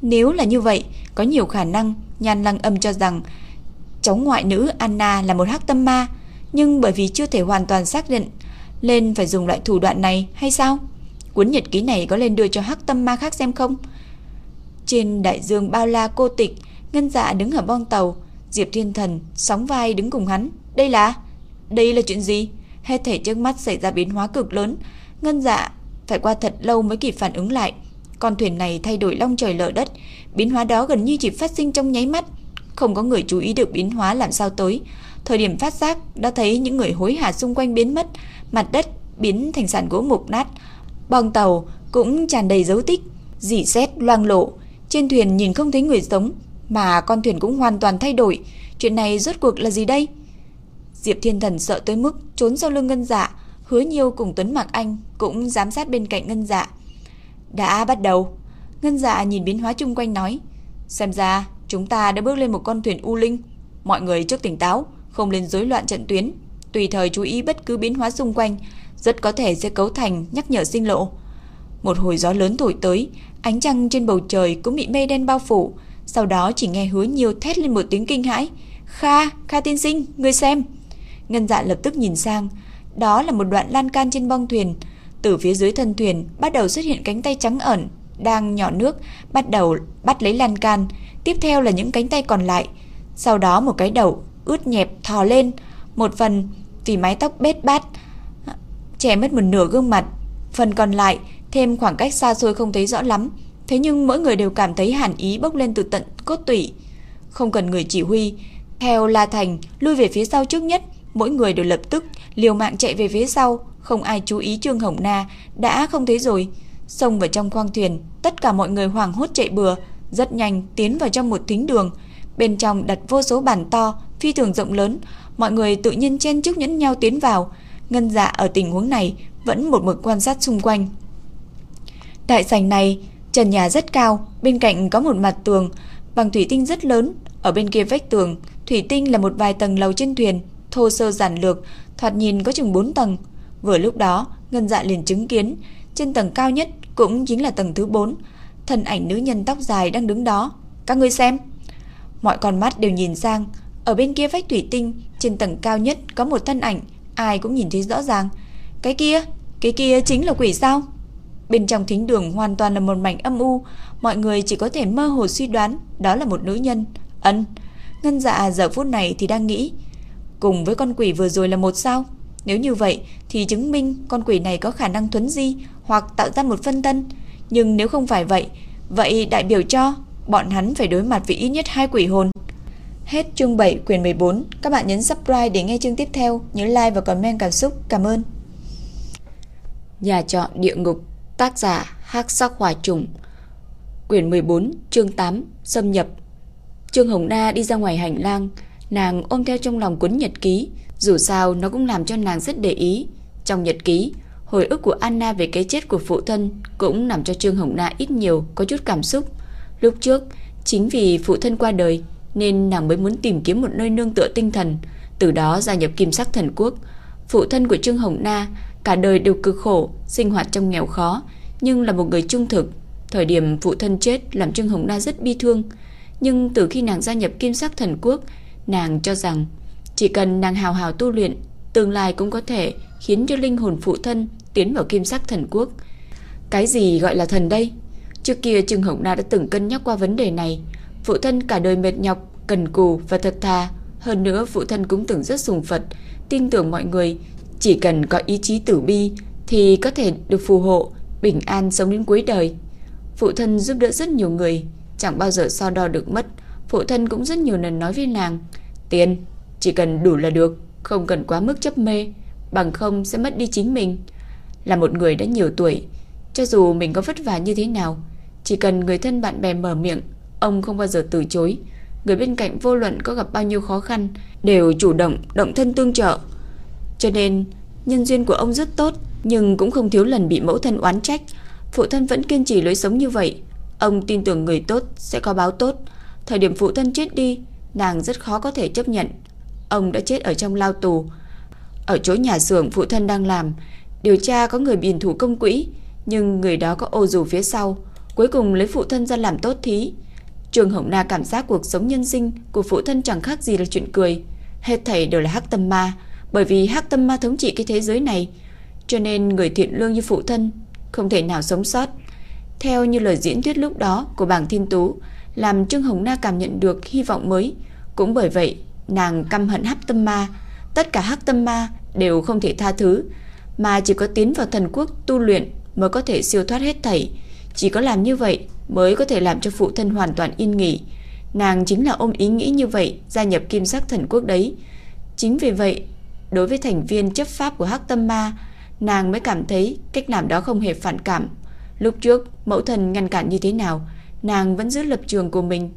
Nếu là như vậy, có nhiều khả năng Nhan Lăng Âm cho rằng cháu ngoại nữ Anna là một hắc tâm ma, nhưng bởi vì chưa thể hoàn toàn xác định, lên phải dùng loại thủ đoạn này hay sao? Cuốn nhật ký này có lên đưa cho hắc tâm ma khác xem không? Trên đại dương bao la cô tịch, Ngân Dạ đứng ở bong tàu, Diệp Thiên Thần sóng vai đứng cùng hắn. Đây là... Đây là chuyện gì? Hết thể trước mắt xảy ra biến hóa cực lớn. Ngân Dạ phải qua thật lâu mới kịp phản ứng lại. Con thuyền này thay đổi long trời lở đất, biến hóa đó gần như chỉ phát sinh trong nháy mắt. Không có người chú ý được biến hóa làm sao tới. Thời điểm phát giác đã thấy những người hối hả xung quanh biến mất, mặt đất biến thành sàn gỗ mục nát. Bong tàu cũng tràn đầy dấu tích, dỉ xét loang lộ, trên thuyền nhìn không thấy người sống, mà con thuyền cũng hoàn toàn thay đổi. Chuyện này rốt cuộc là gì đây? Diệp Thiên Thần sợ tới mức trốn sau lưng Ngân Dạ, Hứa Nhiêu cùng Tuấn Mạc Anh cũng giám sát bên cạnh Ngân Dạ. Đã bắt đầu. Ngân Dạ nhìn biến hóa chung quanh nói, xem ra chúng ta đã bước lên một con thuyền u linh. Mọi người trước tỉnh táo, không lên rối loạn trận tuyến, tùy thời chú ý bất cứ biến hóa xung quanh, rất có thể sẽ cấu thành nhắc nhở sinh lộ. Một hồi gió lớn thổi tới, Ánh trăng trên bầu trời cũng bị mây đen bao phủ, sau đó chỉ nghe hứa nhiều thét lên một tiếng kinh hãi. Kha, Kha tiên sinh, ngươi xem. Ngân dạ lập tức nhìn sang, đó là một đoạn lan can trên bong thuyền. Từ phía dưới thân thuyền bắt đầu xuất hiện cánh tay trắng ẩn, đang nhỏ nước, bắt đầu bắt lấy lan can, tiếp theo là những cánh tay còn lại, sau đó một cái đầu ướt nhẹp thò lên, một phần vì mái tóc bết bát che mất một nửa gương mặt, phần còn lại thêm khoảng cách xa xôi không thấy rõ lắm, thế nhưng mỗi người đều cảm thấy hàn ý bốc lên từ tận cốt tủy. Không cần người chỉ huy, theo La Thành lui về phía sau trước nhất, mỗi người đều lập tức liều mạng chạy về phía sau, không ai chú ý Trương Hồng Na đã không thấy rồi. Xông vào trong khoang thuyền, tất cả mọi người hoảng hốt chạy bừa, rất nhanh tiến vào trong một thính đường. Bên trong đặt vô số bàn to, phi thường rộng lớn, mọi người tự nhiên chen chúc nhẫn nhau tiến vào. Ngân dạ ở tình huống này vẫn một mực quan sát xung quanh. Đại sảnh này, trần nhà rất cao, bên cạnh có một mặt tường bằng thủy tinh rất lớn, ở bên kia vách tường, thủy tinh là một vài tầng lầu trên thuyền, thô sơ giản lược, thoạt nhìn có chừng 4 tầng. Vừa lúc đó, Ngân Dạ liền chứng kiến, trên tầng cao nhất cũng chính là tầng thứ 4, thân ảnh nữ nhân tóc dài đang đứng đó. Các ngươi xem. Mọi con mắt đều nhìn sang, ở bên kia vách thủy tinh, trên tầng cao nhất có một thân ảnh, ai cũng nhìn thấy rõ ràng. Cái kia, cái kia chính là quỷ sao? Bên trong thính đường hoàn toàn là một mảnh âm u, mọi người chỉ có thể mơ hồ suy đoán đó là một nữ nhân. Ân, Ngân Dạ giờ phút này thì đang nghĩ, cùng với con quỷ vừa rồi là một sao? Nếu như vậy thì chứng minh con quỷ này có khả năng thuấn di hoặc tạo ra một phân thân. Nhưng nếu không phải vậy, vậy đại biểu cho bọn hắn phải đối mặt với ít nhất hai quỷ hồn. Hết chương 7 quyển 14. Các bạn nhấn subscribe để nghe chương tiếp theo. Nhớ like và comment cảm xúc. Cảm ơn. Nhà trọ địa ngục Tác giả Hắc Sắc Hỏa Trùng Quyển 14 chương 8 Xâm nhập Trương Hồng Na đi ra ngoài hành lang Nàng ôm theo trong lòng cuốn nhật ký Dù sao nó cũng làm cho nàng rất để ý Trong nhật ký Hồi ức của Anna về cái chết của phụ thân Cũng làm cho Trương Hồng Na ít nhiều Có chút cảm xúc. Lúc trước, Chính vì phụ thân qua đời Nên nàng mới muốn tìm kiếm một nơi nương tựa tinh thần, Từ đó gia nhập kim sắc thần quốc. Phụ thân của Trương Hồng Na Cả đời đều cực khổ, Sinh hoạt trong nghèo khó, Nhưng là một người trung thực. Thời điểm phụ thân chết làm Trương Hồng Na rất bi thương. Nhưng từ khi nàng gia nhập kim sắc thần quốc, Nàng cho rằng Chỉ cần nàng hào hào tu luyện, Tương lai cũng có thể khiến cho linh hồn phụ thân Tiến vào kim sắc thần quốc. Cái gì gọi là thần đây? Trước kia Trương Hồng Na đã từng cân nhắc qua vấn đề này. Phụ thân cả đời mệt nhọc, Cần cù và thật thà. Hơn nữa, phụ thân cũng từng rất sùng Phật Tin tưởng mọi người. Chỉ cần có ý chí tử bi Thì có thể được phù hộ, Bình an sống đến cuối đời. Phụ thân giúp đỡ rất nhiều người, Chẳng bao giờ so đo được mất. Phụ thân cũng rất nhiều lần nói với nàng Tiền chỉ cần đủ là được, Không cần quá mức chấp mê. Bằng không sẽ mất đi chính mình. Là một người đã nhiều tuổi, Cho dù mình có vất vả như thế nào, Chỉ cần người thân bạn bè mở miệng, Ông không bao giờ từ chối. Người bên cạnh vô luận có gặp bao nhiêu khó khăn, Đều chủ động động thân tương trợ. Cho nên, Nhân duyên của ông rất tốt, Nhưng cũng không thiếu lần bị mẫu thân oán trách. Phụ thân vẫn kiên trì lối sống như vậy. Ông tin tưởng người tốt sẽ có báo tốt. Thời điểm phụ thân chết đi, Nàng rất khó có thể chấp nhận. Ông đã chết ở trong lao tù ở chỗ nhà xưởng phụ thân đang làm. Điều tra có người biển thủ công quỹ, Nhưng người đó có ô dù phía sau. Cuối cùng lấy phụ thân ra làm tốt thí. Trường Hồng Na cảm giác cuộc sống nhân sinh Của phụ thân chẳng khác gì là chuyện cười. Hết thảy đều là hắc tâm ma, Bởi vì hắc tâm ma thống trị cái thế giới này. Cho nên người thiện lương như phụ thân Không thể nào sống sót. Theo như lời diễn thuyết lúc đó của bảng thiên tú, Làm Trương Hồng Na cảm nhận được hy vọng mới. Cũng bởi vậy, nàng căm hận hắc tâm ma Tất cả hắc tâm ma đều không thể tha thứ, Mà chỉ có tiến vào thần quốc tu luyện Mới có thể siêu thoát hết thảy. Chỉ có làm như vậy Mới có thể làm cho phụ thân hoàn toàn yên nghỉ. Nàng chính là ôm ý nghĩ như vậy, Gia nhập kim sắc thần quốc đấy. Chính vì vậy, Đối với thành viên chấp pháp của hắc tâm ma, Nàng mới cảm thấy cách làm đó không hề phản cảm. Lúc trước, mẫu thần ngăn cản như thế nào, Nàng vẫn giữ lập trường của mình.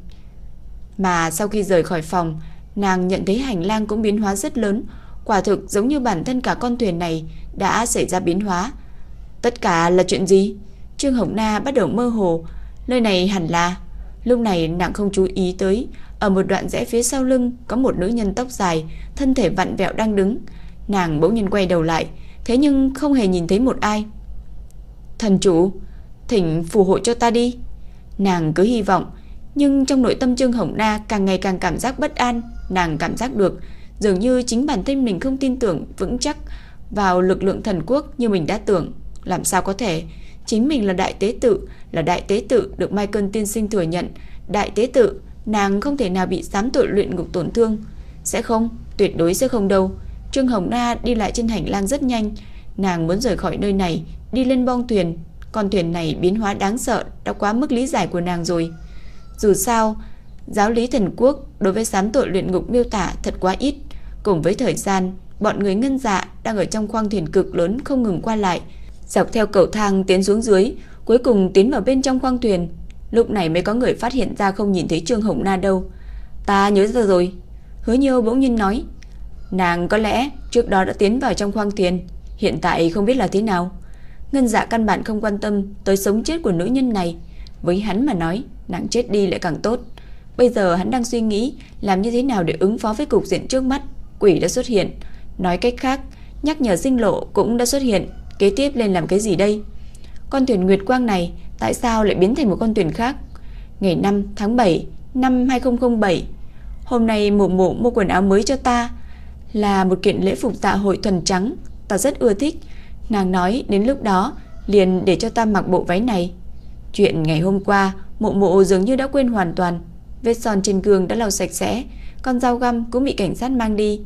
Mà sau khi rời khỏi phòng Nàng nhận thấy hành lang cũng biến hóa rất lớn. Quả thực giống như bản thân cả con thuyền này Đã xảy ra biến hóa. Tất cả là chuyện gì? Trương Hồng Na bắt đầu mơ hồ. Nơi này hẳn là. Lúc này nàng không chú ý tới. Ở một đoạn rẽ phía sau lưng Có một nữ nhân tóc dài, Thân thể vặn vẹo đang đứng. Nàng bỗng nhiên quay đầu lại. Thế nhưng không hề nhìn thấy một ai. Thần chủ, Thỉnh phù hộ cho ta đi. Nàng cứ hy vọng nhưng trong nội tâm Trương Hồng Na càng ngày càng cảm giác bất an Nàng cảm giác được Dường như chính bản thân mình không tin tưởng vững chắc Vào lực lượng thần quốc như mình đã tưởng Làm sao có thể chính mình là đại tế tự, là đại tế tự được Michael tiên sinh thừa nhận, đại tế tự, nàng không thể nào bị giám tội luyện ngục tổn thương. Sẽ không, tuyệt đối sẽ không đâu. Trương Hồng Na đi lại trên hành lang rất nhanh, nàng muốn rời khỏi nơi này, đi lên bong thuyền. Con thuyền này biến hóa đáng sợ, đã quá mức lý giải của nàng rồi. Dù sao, giáo lý thần quốc đối với giám tội luyện ngục miêu tả thật quá ít, cùng với thời gian, bọn người ngân dạ đang ở trong khoang thuyền cực lớn không ngừng qua lại, dọc theo cầu thang tiến xuống dưới, cuối cùng tiến vào bên trong khoang thuyền. Lúc này mới có người phát hiện ra không nhìn thấy Trương Hồng Na đâu. Ta nhớ ra rồi. Hứa Nhiêu bỗng nhiên nói, nàng có lẽ trước đó đã tiến vào trong khoang thuyền, hiện tại không biết là thế nào. Ngân Dạ căn bản không quan tâm tới sống chết của nữ nhân này, với hắn mà nói, nàng chết đi lại càng tốt. Bây giờ hắn đang suy nghĩ làm như thế nào để ứng phó với cục diện trước mắt. Quỷ đã xuất hiện, nói cách khác, nhắc nhở sinh lộ cũng đã xuất hiện, kế tiếp lên làm cái gì đây? Con thuyền Nguyệt Quang này tại sao lại biến thành một con thuyền khác? Ngày 5 tháng 7 năm 2007, hôm nay mụ mụ mua quần áo mới cho ta, là một kiện lễ phục dạ hội thuần trắng, ta rất ưa thích. Nàng nói đến lúc đó liền để cho ta mặc bộ váy này. Chuyện ngày hôm qua, mụ mụ dường như đã quên hoàn toàn. Vết son trên gương đã lau sạch sẽ, con dao găm cũng bị cảnh sát mang đi.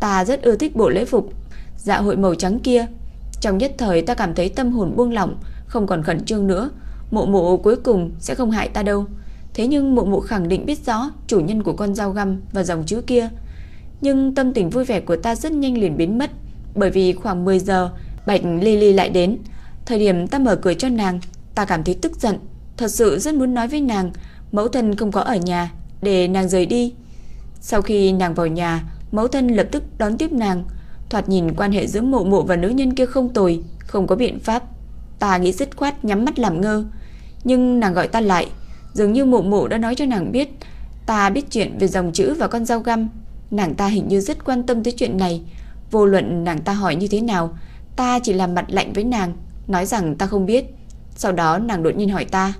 Ta rất ưa thích bộ lễ phục dạ hội màu trắng kia. Trong nhất thời ta cảm thấy tâm hồn buông lỏng, không còn khẩn trương nữa. Mụ mụ cuối cùng sẽ không hại ta đâu. Thế nhưng mụ mụ khẳng định biết rõ chủ nhân của con dao găm và dòng chữ kia. Nhưng tâm tình vui vẻ của ta rất nhanh liền biến mất, bởi vì khoảng 10 giờ, Bạch Lily lại đến. Thời điểm ta mở cửa cho nàng, ta cảm thấy tức giận, thật sự rất muốn nói với nàng, mẫu thân không có ở nhà, để nàng rời đi. Sau khi nàng vào nhà, mẫu thân lập tức đón tiếp nàng, thoạt nhìn quan hệ giữa mụ mụ và nữ nhân kia không tồi, không có biện pháp. Ta nghĩ dứt khoát nhắm mắt làm ngơ, nhưng nàng gọi ta lại, dường như mụ mụ đã nói cho nàng biết, ta biết chuyện về dòng chữ và con dao găm. Nàng ta hình như rất quan tâm tới chuyện này, vô luận nàng ta hỏi như thế nào, ta chỉ làm mặt lạnh với nàng, nói rằng ta không biết. Sau đó nàng đột nhiên hỏi ta,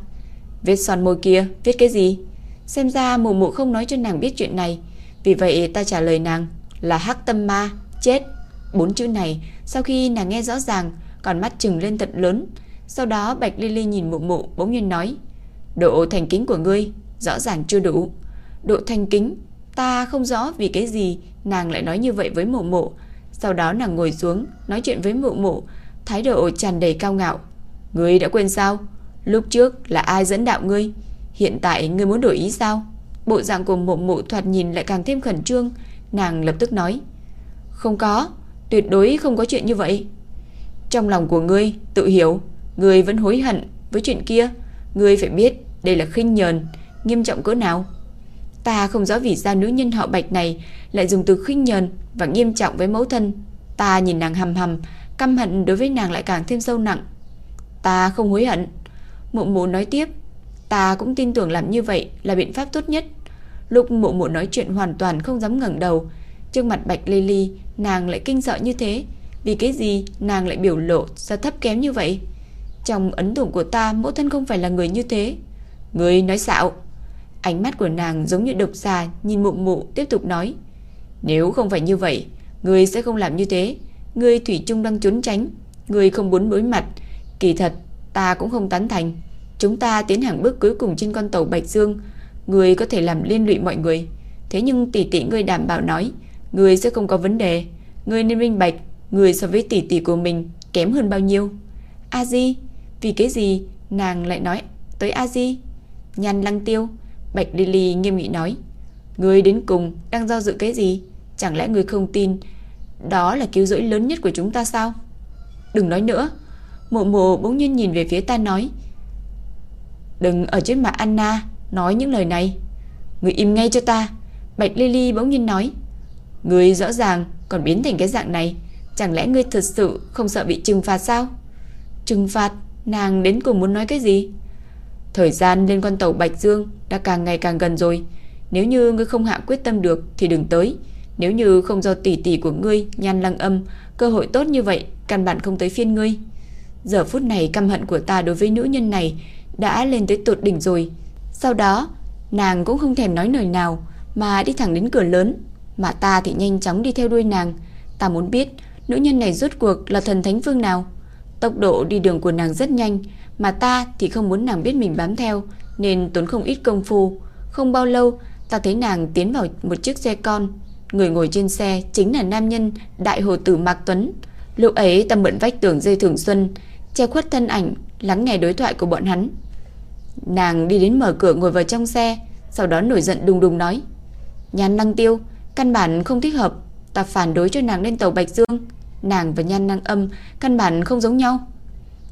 viết son môi kia, viết cái gì? Xem ra mụ mụ không nói cho nàng biết chuyện này, vì vậy ta trả lời nàng là hắc tâm ma, chết. Bốn chữ này, sau khi nàng nghe rõ ràng, còn mắt trừng lên thật lớn. Sau đó Bạch Lily nhìn mụ mụ bỗng nhiên nói, độ thành kính của ngươi rõ ràng chưa đủ. Độ thành kính, ta không rõ vì cái gì nàng lại nói như vậy với mụ mụ. Sau đó nàng ngồi xuống, nói chuyện với mụ mụ, thái độ tràn đầy cao ngạo. Ngươi đã quên sao? Lúc trước là ai dẫn đạo ngươi? Hiện tại ngươi muốn đổi ý sao? Bộ dạng của mụ mụ thoạt nhìn lại càng thêm khẩn trương, nàng lập tức nói: "Không có, tuyệt đối không có chuyện như vậy." Trong lòng của ngươi tự hiểu, ngươi vẫn hối hận với chuyện kia, ngươi phải biết đây là khinh nhờn, nghiêm trọng cỡ nào. Ta không rõ vì sao nữ nhân họ Bạch này lại dùng từ khinh nhờn và nghiêm trọng với mẫu thân. Ta nhìn nàng hầm hầm, căm hận đối với nàng lại càng thêm sâu nặng. Ta không hối hận. Mụ mụ nói tiếp, ta cũng tin tưởng làm như vậy là biện pháp tốt nhất. Lúc mụ mụ nói chuyện hoàn toàn không dám ngẩng đầu, trước mặt Bạch Lily, nàng lại kinh sợ như thế, vì cái gì nàng lại biểu lộ ra thấp kém như vậy? Trong ấn tượng của ta, mẫu thân không phải là người như thế. Người nói xạo. Ánh mắt của nàng giống như độc xà nhìn mụ mụ tiếp tục nói. Nếu không phải như vậy, người sẽ không làm như thế. Người thủy chung đang trốn tránh, người không muốn đối mặt. Kỳ thật, ta cũng không tán thành. Chúng ta tiến hàng bước cuối cùng trên con tàu Bạch Dương, người có thể làm liên lụy mọi người. Thế nhưng tỷ tỷ ngươi đảm bảo nói, người sẽ không có vấn đề. Người nên minh bạch, người so với tỷ tỷ của mình kém hơn bao nhiêu. A Di, vì cái gì nàng lại nói tới A Di? Nhan Lăng Tiêu, Bạch Lily nghiêm nghị nói, người đến cùng đang do dự cái gì? Chẳng lẽ người không tin đó là cứu rỗi lớn nhất của chúng ta sao? Đừng nói nữa. Mụ mụ bỗng nhiên nhìn về phía ta nói, đừng ở trước mặt Anna nói những lời này. Người im ngay cho ta. Bạch Lily bỗng nhiên nói, người rõ ràng còn biến thành cái dạng này, chẳng lẽ ngươi thật sự không sợ bị trừng phạt sao? Trừng phạt? Nàng đến cùng muốn nói cái gì? Thời gian lên con tàu Bạch Dương đã càng ngày càng gần rồi. Nếu như ngươi không hạ quyết tâm được thì đừng tới. Nếu như không do tỷ tỷ của ngươi nhan lăng âm, cơ hội tốt như vậy căn bản không tới phiên ngươi. Giờ phút này căm hận của ta đối với nữ nhân này đã lên tới tột đỉnh rồi. Sau đó, nàng cũng không thèm nói lời nào mà đi thẳng đến cửa lớn, mà ta thì nhanh chóng đi theo đuôi nàng. Ta muốn biết nữ nhân này rốt cuộc là thần thánh phương nào. Tốc độ đi đường của nàng rất nhanh, mà ta thì không muốn nàng biết mình bám theo, nên tốn không ít công phu. Không bao lâu, ta thấy nàng tiến vào một chiếc xe con. Người ngồi trên xe chính là nam nhân đại hồ tử Mạc Tuấn. Lúc ấy ta mượn vách tường dây thường xuân, che khuất thân ảnh, lắng nghe đối thoại của bọn hắn. Nàng đi đến mở cửa ngồi vào trong xe, sau đó nổi giận đùng đùng nói: "Nhan Năng Tiêu, căn bản không thích hợp, ta phản đối cho nàng lên tàu Bạch Dương, nàng và Nhan Năng Âm căn bản không giống nhau."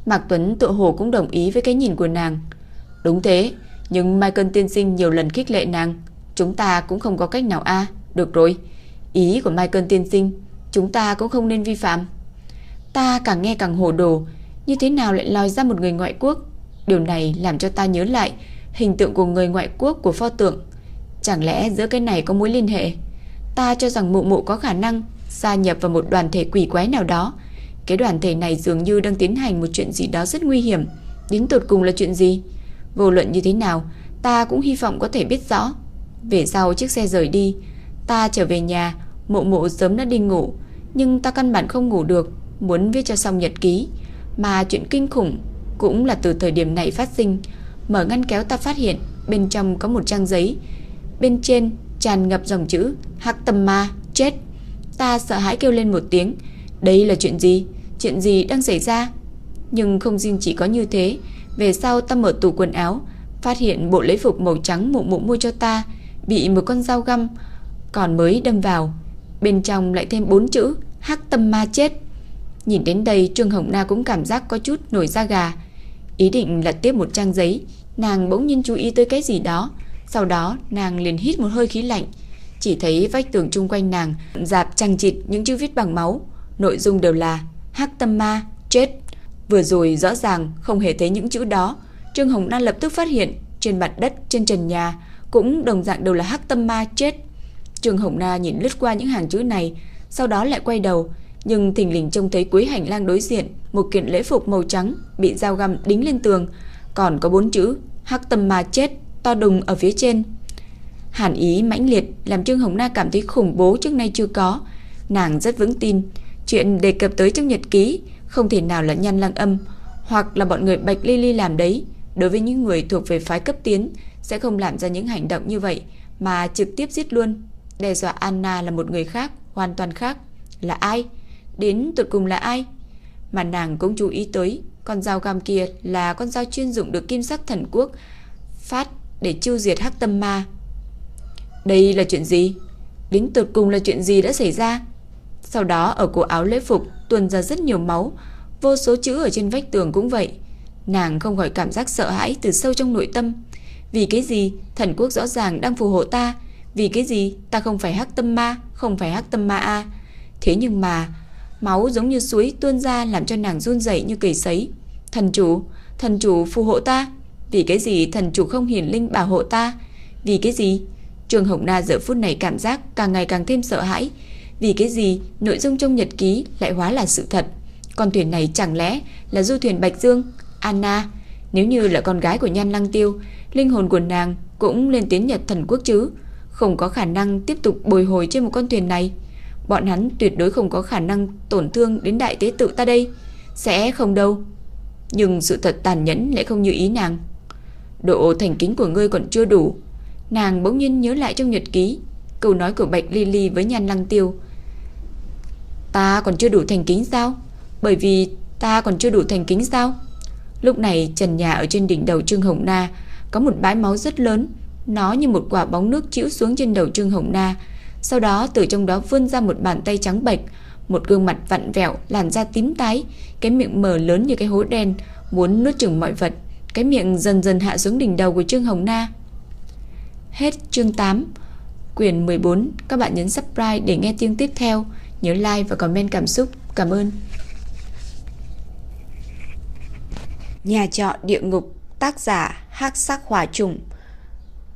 Mạc Tuấn tự hồ cũng đồng ý với cái nhìn của nàng. Đúng thế, nhưng Michael tiên sinh nhiều lần khích lệ nàng, chúng ta cũng không có cách nào a, được rồi. Ý của Michael tiên sinh, chúng ta cũng không nên vi phạm. Ta càng nghe càng hồ đồ, như thế nào lại lòi ra một người ngoại quốc? Điều này làm cho ta nhớ lại hình tượng của người ngoại quốc của pho tượng. Chẳng lẽ giữa cái này có mối liên hệ? Ta cho rằng mụ mụ có khả năng gia nhập vào một đoàn thể quỷ quái nào đó. Cái đoàn thể này dường như đang tiến hành một chuyện gì đó rất nguy hiểm. Đến tột cùng là chuyện gì? Vô luận như thế nào, ta cũng hy vọng có thể biết rõ. Về sau chiếc xe rời đi, ta trở về nhà, mụ mụ sớm đã đi ngủ, nhưng ta căn bản không ngủ được, muốn viết cho xong nhật ký. Mà chuyện kinh khủng cũng là từ thời điểm này phát sinh. Mở ngăn kéo ta phát hiện bên trong có một trang giấy. Bên trên tràn ngập dòng chữ Hắc Tâm Ma, chết. Ta sợ hãi kêu lên một tiếng. Đây là chuyện gì? Chuyện gì đang xảy ra? Nhưng không riêng chỉ có như thế. Về sau ta mở tủ quần áo, phát hiện bộ lễ phục màu trắng mụ mụ mua cho ta bị một con dao găm còn mới đâm vào. Bên trong lại thêm bốn chữ Hắc Tâm Ma chết. Nhìn đến đây Trương Hồng Na cũng cảm giác có chút nổi da gà. Ý định lật tiếp một trang giấy, nàng bỗng nhiên chú ý tới cái gì đó. Sau đó nàng liền hít một hơi khí lạnh. Chỉ thấy vách tường chung quanh nàng dạp chằng chịt những chữ viết bằng máu. Nội dung đều là Hắc Tâm Ma, chết. Vừa rồi rõ ràng không hề thấy những chữ đó. Trương Hồng Na lập tức phát hiện trên mặt đất, trên trần nhà cũng đồng dạng đều là Hắc Tâm Ma chết. Trương Hồng Na nhìn lướt qua những hàng chữ này, sau đó lại quay đầu, nhưng thình lình trông thấy cuối hành lang đối diện một kiện lễ phục màu trắng bị dao găm đính lên tường, còn có bốn chữ Hắc Tâm Ma chết to đùng ở phía trên. Hàn ý mãnh liệt làm Trương Hồng Na cảm thấy khủng bố trước nay chưa có. Nàng rất vững tin, chuyện đề cập tới trong nhật ký không thể nào là nhăn lăng âm hoặc là bọn người Bạch Ly Ly làm đấy. Đối với những người thuộc về phái cấp tiến sẽ không làm ra những hành động như vậy mà trực tiếp giết luôn. Đe dọa Anna là một người khác, hoàn toàn khác. Là ai? Đến tụt cùng là ai? Mà nàng cũng chú ý tới, Con dao găm kia là con dao chuyên dụng được kim sắc thần quốc Phát để chiêu diệt hắc tâm ma Đây là chuyện gì? Đến tụt cùng là chuyện gì đã xảy ra? Sau đó, ở cổ áo lễ phục, tuôn ra rất nhiều máu, Vô số chữ ở trên vách tường cũng vậy Nàng không khỏi cảm giác sợ hãi từ sâu trong nội tâm Vì cái gì thần quốc rõ ràng đang phù hộ ta Vì cái gì ta không phải hắc tâm ma, Không phải hắc tâm ma A Thế nhưng mà Máu giống như suối tuôn ra làm cho nàng run rẩy như cầy sấy. Thần chủ, thần chủ phù hộ ta. Vì cái gì thần chủ không hiển linh bảo hộ ta? Vì cái gì? Trường Hồng Na giờ phút này cảm giác càng ngày càng thêm sợ hãi. Vì cái gì nội dung trong nhật ký lại hóa là sự thật? Con thuyền này chẳng lẽ là du thuyền Bạch Dương? Anna, nếu như là con gái của Nhan Lăng Tiêu, linh hồn của nàng cũng lên tiến nhật thần quốc chứ. Không có khả năng tiếp tục bồi hồi trên một con thuyền này. Bọn hắn tuyệt đối không có khả năng tổn thương đến đại tế tự ta đây. Sẽ không đâu. Nhưng sự thật tàn nhẫn lại không như ý nàng. Độ thành kính của ngươi còn chưa đủ. Nàng bỗng nhiên nhớ lại trong nhật ký, Câu nói của Bạch Ly với Nhan Lăng Tiêu. Ta còn chưa đủ thành kính sao? Bởi vì ta còn chưa đủ thành kính sao? Lúc này trần nhà ở trên đỉnh đầu Trương Hồng Na Có một bãi máu rất lớn. Nó như một quả bóng nước chĩu xuống trên đầu Trương Hồng Na sau đó từ trong đó vươn ra một bàn tay trắng bệch, một gương mặt vặn vẹo, làn da tím tái, cái miệng mở lớn như cái hố đen, muốn nuốt chửng mọi vật. Cái miệng dần dần hạ xuống đỉnh đầu của Trương Hồng Na. Hết chương 8. Quyển 14, các bạn nhấn subscribe để nghe tiếng tiếp theo, nhớ like và comment cảm xúc. Cảm ơn. Nhà trọ địa ngục, tác giả Hắc Sắc Hỏa Trùng.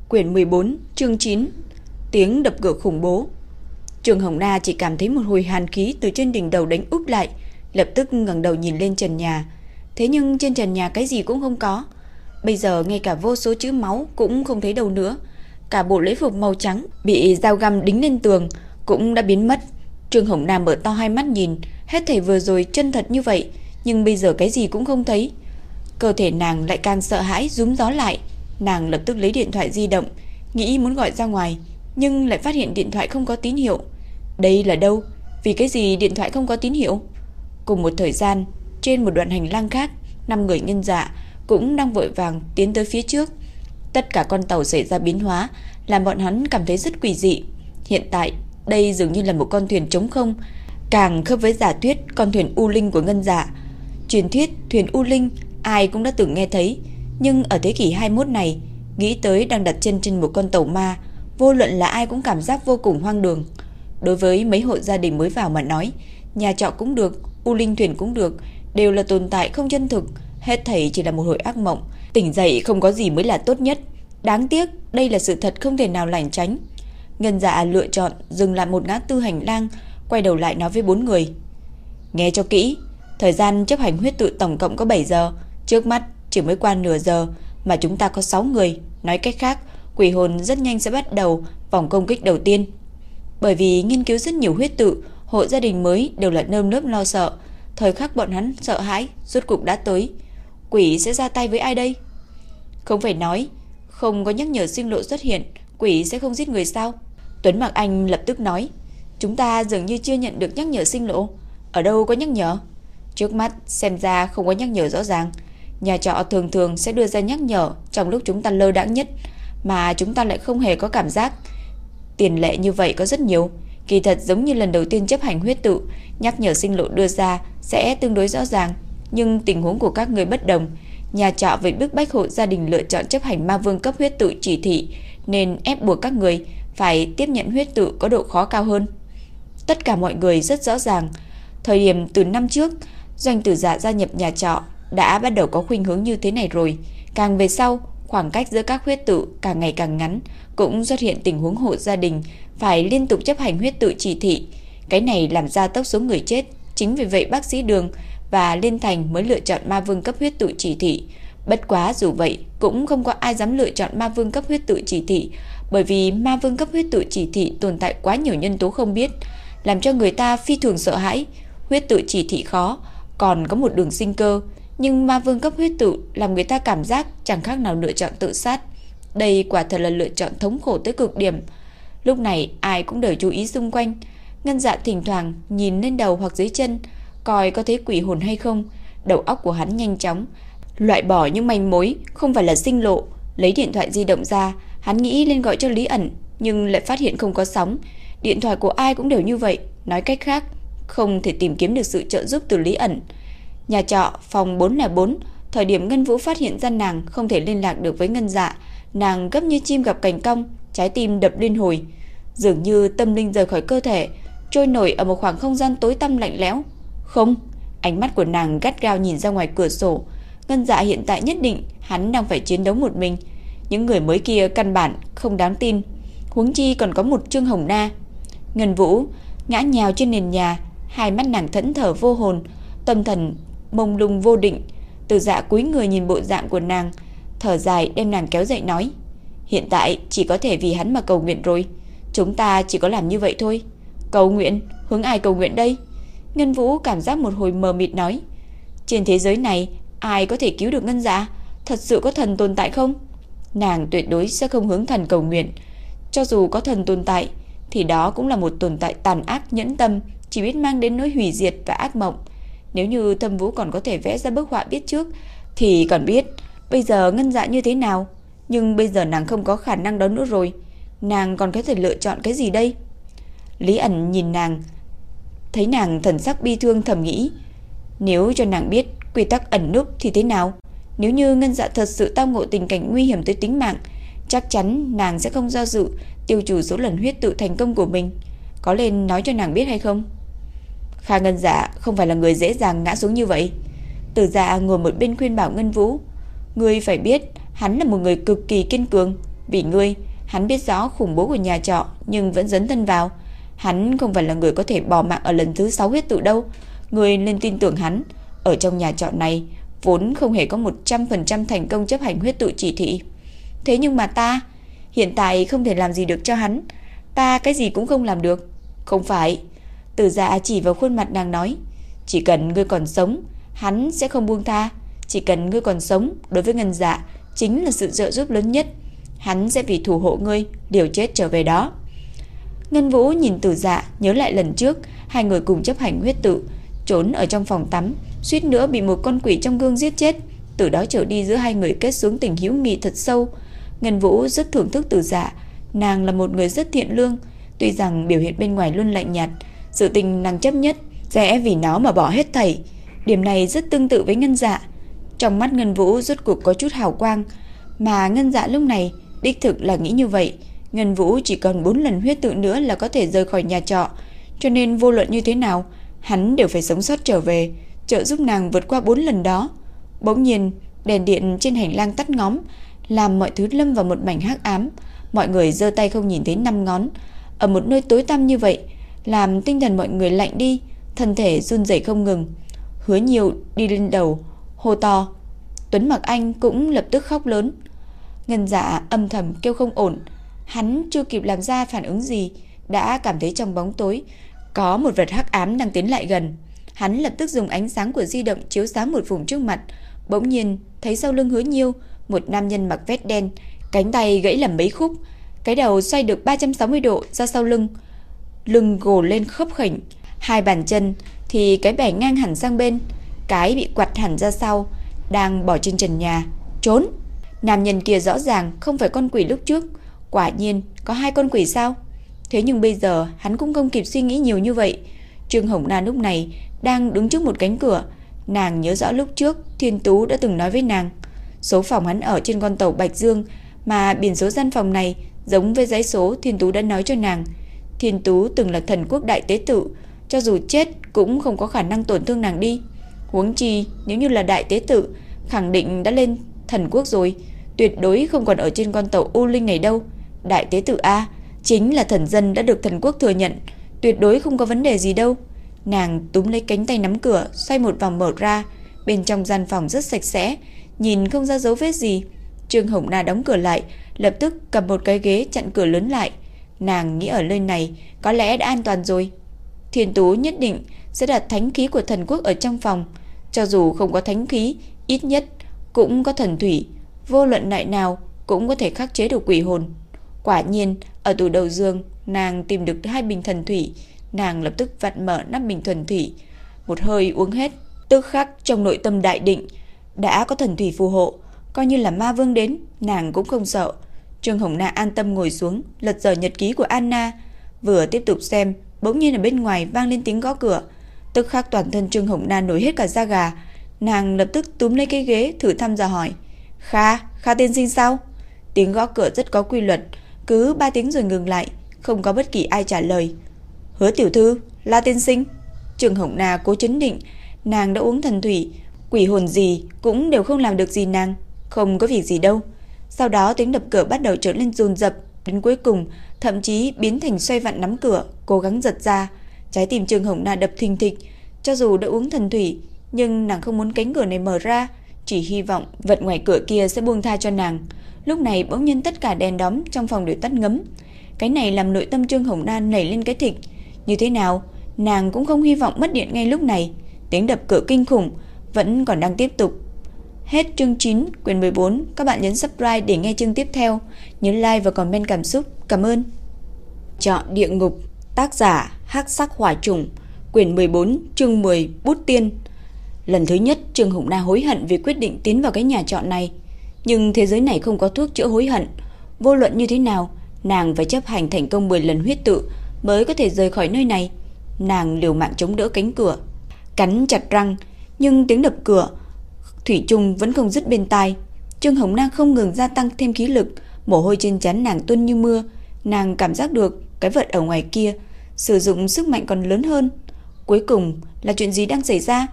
Quyển 14, chương 9 tiếng đập cửa khủng bố. Trường Hồng Na chỉ cảm thấy một hồi hàn khí từ trên đỉnh đầu đánh úp lại, lập tức ngẩng đầu nhìn lên trần nhà. Thế nhưng trên trần nhà cái gì cũng không có. Bây giờ ngay cả vô số chữ máu cũng không thấy đâu nữa. Cả bộ lễ phục màu trắng bị dao găm đính lên tường cũng đã biến mất. Trương Hồng Nam mở to hai mắt nhìn, hết thảy vừa rồi chân thật như vậy, nhưng bây giờ cái gì cũng không thấy. Cơ thể nàng lại càng sợ hãi rúm gió lại, nàng lập tức lấy điện thoại di động, nghĩ muốn gọi ra ngoài, nhưng lại phát hiện điện thoại không có tín hiệu. Đây là đâu? Vì cái gì điện thoại không có tín hiệu? Cùng một thời gian, trên một đoạn hành lang khác, năm người nhân dạ cũng đang vội vàng tiến tới phía trước. Tất cả con tàu xảy ra biến hóa, làm bọn hắn cảm thấy rất quỷ dị. Hiện tại, đây dường như là một con thuyền trống không, càng khớp với giả thuyết con thuyền U Linh của Ngân Dạ. Truyền thuyết thuyền U Linh ai cũng đã từng nghe thấy, nhưng ở thế kỷ 21 này, nghĩ tới đang đặt chân trên một con tàu ma, vô luận là ai cũng cảm giác vô cùng hoang đường. Đối với mấy hộ gia đình mới vào mà nói, nhà trọ cũng được, U Linh thuyền cũng được, đều là tồn tại không chân thực, hết thảy chỉ là một hồi ác mộng, tỉnh dậy không có gì mới là tốt nhất. Đáng tiếc, đây là sự thật không thể nào lành tránh. Ngân dạ lựa chọn dừng lại một ngã tư hành lang, quay đầu lại nói với bốn người. Nghe cho kỹ, thời gian chấp hành huyết tự tổng cộng có 7 giờ, trước mắt chỉ mới qua nửa giờ mà chúng ta có 6 người. Nói cách khác, quỷ hồn rất nhanh sẽ bắt đầu vòng công kích đầu tiên. Bởi vì nghiên cứu rất nhiều huyết tự, hộ gia đình mới đều là nơm nớp lo sợ. Thời khắc bọn hắn sợ hãi, rốt cục đã tới. Quỷ sẽ ra tay với ai đây? Không phải nói, không có nhắc nhở sinh lộ xuất hiện, quỷ sẽ không giết người sao? Tuấn Mạc Anh lập tức nói, chúng ta dường như chưa nhận được nhắc nhở sinh lộ. Ở đâu có nhắc nhở? Trước mắt xem ra không có nhắc nhở rõ ràng. Nhà trọ thường thường sẽ đưa ra nhắc nhở trong lúc chúng ta lơ đãng nhất, mà chúng ta lại không hề có cảm giác. Tiền lệ như vậy có rất nhiều, kỳ thật giống như lần đầu tiên chấp hành huyết tự, nhắc nhở sinh lộ đưa ra sẽ tương đối rõ ràng, nhưng tình huống của các người bất đồng. Nhà trọ với bức bách hộ gia đình lựa chọn chấp hành ma vương cấp huyết tự chỉ thị, nên ép buộc các người phải tiếp nhận huyết tự có độ khó cao hơn. Tất cả mọi người rất rõ ràng, thời điểm từ năm trước, doanh tử giả gia nhập nhà trọ đã bắt đầu có khuynh hướng như thế này rồi. Càng về sau, khoảng cách giữa các huyết tự càng ngày càng ngắn, cũng xuất hiện tình huống hộ gia đình phải liên tục chấp hành huyết tự chỉ thị. Cái này làm ra tốc số người chết. Chính vì vậy bác sĩ Đường và Liên Thành mới lựa chọn ma vương cấp huyết tự chỉ thị. Bất quá dù vậy, cũng không có ai dám lựa chọn ma vương cấp huyết tự chỉ thị, bởi vì ma vương cấp huyết tự chỉ thị tồn tại quá nhiều nhân tố không biết, làm cho người ta phi thường sợ hãi. Huyết tự chỉ thị khó, còn có một đường sinh cơ, nhưng ma vương cấp huyết tự làm người ta cảm giác chẳng khác nào lựa chọn tự sát. Đây quả thật là lựa chọn thống khổ tới cực điểm. Lúc này ai cũng đều chú ý xung quanh. Ngân dạ thỉnh thoảng nhìn lên đầu hoặc dưới chân, coi có thấy quỷ hồn hay không. Đầu óc của hắn nhanh chóng, loại bỏ những manh mối không phải là sinh lộ. Lấy điện thoại di động ra, hắn nghĩ lên gọi cho Lý ẩn, nhưng lại phát hiện không có sóng. Điện thoại của ai cũng đều như vậy, nói cách khác, không thể tìm kiếm được sự trợ giúp từ Lý ẩn. Nhà trọ phòng 404, thời điểm Ngân Vũ phát hiện ra nàng không thể liên lạc được với Ngân Dạ, nàng gấp như chim gặp cành cong, trái tim đập liên hồi, dường như tâm linh rời khỏi cơ thể, trôi nổi ở một khoảng không gian tối tăm lạnh lẽo. Không, ánh mắt của nàng gắt gao nhìn ra ngoài cửa sổ, Ngân Dạ hiện tại nhất định hắn đang phải chiến đấu một mình, những người mới kia căn bản không đáng tin, huống chi còn có một Trương Hồng Na. Ngân Vũ ngã nhào trên nền nhà, hai mắt nàng thẫn thờ vô hồn, tâm thần mông lung vô định. Từ dạ cúi người nhìn bộ dạng của nàng, thở dài đem nàng kéo dậy nói. Hiện tại chỉ có thể vì hắn mà cầu nguyện rồi. Chúng ta chỉ có làm như vậy thôi. Cầu nguyện? Hướng ai cầu nguyện đây? Ngân Vũ cảm giác một hồi mờ mịt nói. Trên thế giới này, ai có thể cứu được ngân dạ? Thật sự có thần tồn tại không? Nàng tuyệt đối sẽ không hướng thần cầu nguyện. Cho dù có thần tồn tại, thì đó cũng là một tồn tại tàn ác nhẫn tâm, chỉ biết mang đến nỗi hủy diệt và ác mộng. Nếu như Thâm Vũ còn có thể vẽ ra bức họa biết trước thì còn biết bây giờ ngân dạ như thế nào, nhưng bây giờ nàng không có khả năng đó nữa rồi, nàng còn có thể lựa chọn cái gì đây? Lý ẩn nhìn nàng, thấy nàng thần sắc bi thương thầm nghĩ, nếu cho nàng biết quy tắc ẩn núp thì thế nào? Nếu như ngân dạ thật sự tao ngộ tình cảnh nguy hiểm tới tính mạng, chắc chắn nàng sẽ không do dự tiêu trừ số lần huyết tự thành công của mình. Có nên nói cho nàng biết hay không? Kha Ngân Dạ không phải là người dễ dàng ngã xuống như vậy. Tử Dạ ngồi một bên khuyên bảo Ngân Vũ, ngươi phải biết, hắn là một người cực kỳ kiên cường, vì ngươi, hắn biết rõ khủng bố của nhà trọ nhưng vẫn dấn thân vào. Hắn không phải là người có thể bỏ mạng ở lần thứ 6 huyết tụ đâu. Ngươi nên tin tưởng hắn, ở trong nhà trọ này vốn không hề có 100% thành công chấp hành huyết tụ chỉ thị. Thế nhưng mà ta hiện tại không thể làm gì được cho hắn, ta cái gì cũng không làm được. Không phải, từ dạ chỉ vào khuôn mặt nàng nói, chỉ cần ngươi còn sống, hắn sẽ không buông tha. Chỉ cần ngươi còn sống, đối với ngân dạ, chính là sự trợ giúp lớn nhất. Hắn sẽ vì thủ hộ ngươi, điều chết trở về đó. Ngân Vũ nhìn tử dạ, nhớ lại lần trước, hai người cùng chấp hành huyết tự, trốn ở trong phòng tắm, suýt nữa bị một con quỷ trong gương giết chết. Từ đó trở đi giữa hai người kết xuống tình hữu nghị thật sâu. Ngân Vũ rất thưởng thức tử dạ, nàng là một người rất thiện lương, tuy rằng biểu hiện bên ngoài luôn lạnh nhạt, sự tình nàng chấp nhất, sẽ vì nó mà bỏ hết thảy. Điểm này rất tương tự với Ngân Dạ. Trong mắt Ngân Vũ rốt cuộc có chút hào quang, mà Ngân Dạ lúc này đích thực là nghĩ như vậy. Ngân Vũ chỉ còn 4 lần huyết tự nữa là có thể rời khỏi nhà trọ, cho nên vô luận như thế nào, hắn đều phải sống sót trở về, trợ giúp nàng vượt qua 4 lần đó. Bỗng nhiên, đèn điện trên hành lang tắt ngóm, làm mọi thứ lâm vào một mảnh hắc ám, mọi người giơ tay không nhìn thấy năm ngón. Ở một nơi tối tăm như vậy, làm tinh thần mọi người lạnh đi, thân thể run rẩy không ngừng. Hứa Nhiều đi lên đầu, hô to. Tuấn Mặc Anh cũng lập tức khóc lớn. Ngân Dạ âm thầm kêu không ổn, hắn chưa kịp làm ra phản ứng gì, đã cảm thấy trong bóng tối có một vật hắc ám đang tiến lại gần. Hắn lập tức dùng ánh sáng của di động chiếu sáng một vùng trước mặt, bỗng nhiên thấy sau lưng Hứa Nhiêu, một nam nhân mặc vest đen, cánh tay gãy làm mấy khúc, cái đầu xoay được 360 độ ra sau lưng, lưng gồ lên khớp khỉnh, hai bàn chân thì cái bẻ ngang hẳn sang bên, cái bị quặt hẳn ra sau, đang bỏ trên trần nhà, trốn. Nam nhân kia rõ ràng không phải con quỷ lúc trước, quả nhiên có hai con quỷ sao? Thế nhưng bây giờ hắn cũng không kịp suy nghĩ nhiều như vậy. Trương Hồng Na lúc này đang đứng trước một cánh cửa, nàng nhớ rõ lúc trước Thiên Tú đã từng nói với nàng, số phòng hắn ở trên con tàu Bạch Dương mà biển số gian phòng này giống với giấy số Thiên Tú đã nói cho nàng. Thiên Tú từng là thần quốc đại tế tự, cho dù chết cũng không có khả năng tổn thương nàng đi. Huống chi, nếu như là đại tế tự, khẳng định đã lên thần quốc rồi, tuyệt đối không còn ở trên con tàu U Linh này đâu. Đại tế tự A chính là thần dân đã được thần quốc thừa nhận, tuyệt đối không có vấn đề gì đâu. Nàng túm lấy cánh tay nắm cửa, xoay một vòng mở ra, bên trong gian phòng rất sạch sẽ, nhìn không ra dấu vết gì. Trương Hồng Na đóng cửa lại, lập tức cầm một cái ghế chặn cửa lớn lại. Nàng nghĩ ở nơi này có lẽ đã an toàn rồi. Thiên Tú nhất định sẽ đặt thánh khí của thần quốc ở trong phòng. Cho dù không có thánh khí, ít nhất cũng có thần thủy. Vô luận lại nào cũng có thể khắc chế được quỷ hồn. Quả nhiên, ở tủ đầu giường, nàng tìm được hai bình thần thủy. Nàng lập tức vặn mở nắp bình thần thủy. Một hơi uống hết, tức khắc trong nội tâm đại định. Đã có thần thủy phù hộ, coi như là ma vương đến, nàng cũng không sợ. Trương Hồng Na an tâm ngồi xuống, lật dở nhật ký của Anna, vừa tiếp tục xem, bỗng nhiên ở bên ngoài vang lên tiếng gõ cửa. Tức khắc toàn thân Trương Hồng Na nổi hết cả da gà, nàng lập tức túm lấy cái ghế thử thăm dò hỏi: "Kha, Kha tiên sinh sao?" Tiếng gõ cửa rất có quy luật, cứ 3 tiếng rồi ngừng lại, không có bất kỳ ai trả lời. "Hứa tiểu thư, La tiên sinh." Trương Hồng Na cố chấn định, nàng đã uống thần thủy, quỷ hồn gì cũng đều không làm được gì nàng, không có việc gì đâu. Sau đó tiếng đập cửa bắt đầu trở nên dồn dập, đến cuối cùng thậm chí biến thành xoay vặn nắm cửa, cố gắng giật ra. Trái tim Trương Hồng Na đập thình thịch, cho dù đã uống thần thủy, nhưng nàng không muốn cánh cửa này mở ra, chỉ hy vọng vật ngoài cửa kia sẽ buông tha cho nàng. Lúc này bỗng nhiên tất cả đèn đóm trong phòng đều tắt ngấm. Cái này làm nội tâm Trương Hồng Na nảy lên cái thịt. Như thế nào, nàng cũng không hy vọng mất điện ngay lúc này. Tiếng đập cửa kinh khủng vẫn còn đang tiếp tục. Hết chương 9, quyển 14, các bạn nhấn subscribe để nghe chương tiếp theo. Nhớ like và comment cảm xúc. Cảm ơn. Chọn địa ngục, tác giả Hắc Sắc Hỏa Trùng, quyển 14, chương 10, bút tiên. Lần thứ nhất, Trương Hùng Na hối hận vì quyết định tiến vào cái nhà trọ này, nhưng thế giới này không có thuốc chữa hối hận. Vô luận như thế nào, nàng phải chấp hành thành công 10 lần huyết tự mới có thể rời khỏi nơi này. Nàng liều mạng chống đỡ cánh cửa, cắn chặt răng, nhưng tiếng đập cửa thủy chung vẫn không dứt bên tai. Trương Hồng Nang không ngừng gia tăng thêm khí lực, mồ hôi trên trán nàng tuôn như mưa, nàng cảm giác được cái vật ở ngoài kia sử dụng sức mạnh còn lớn hơn. Cuối cùng là chuyện gì đang xảy ra?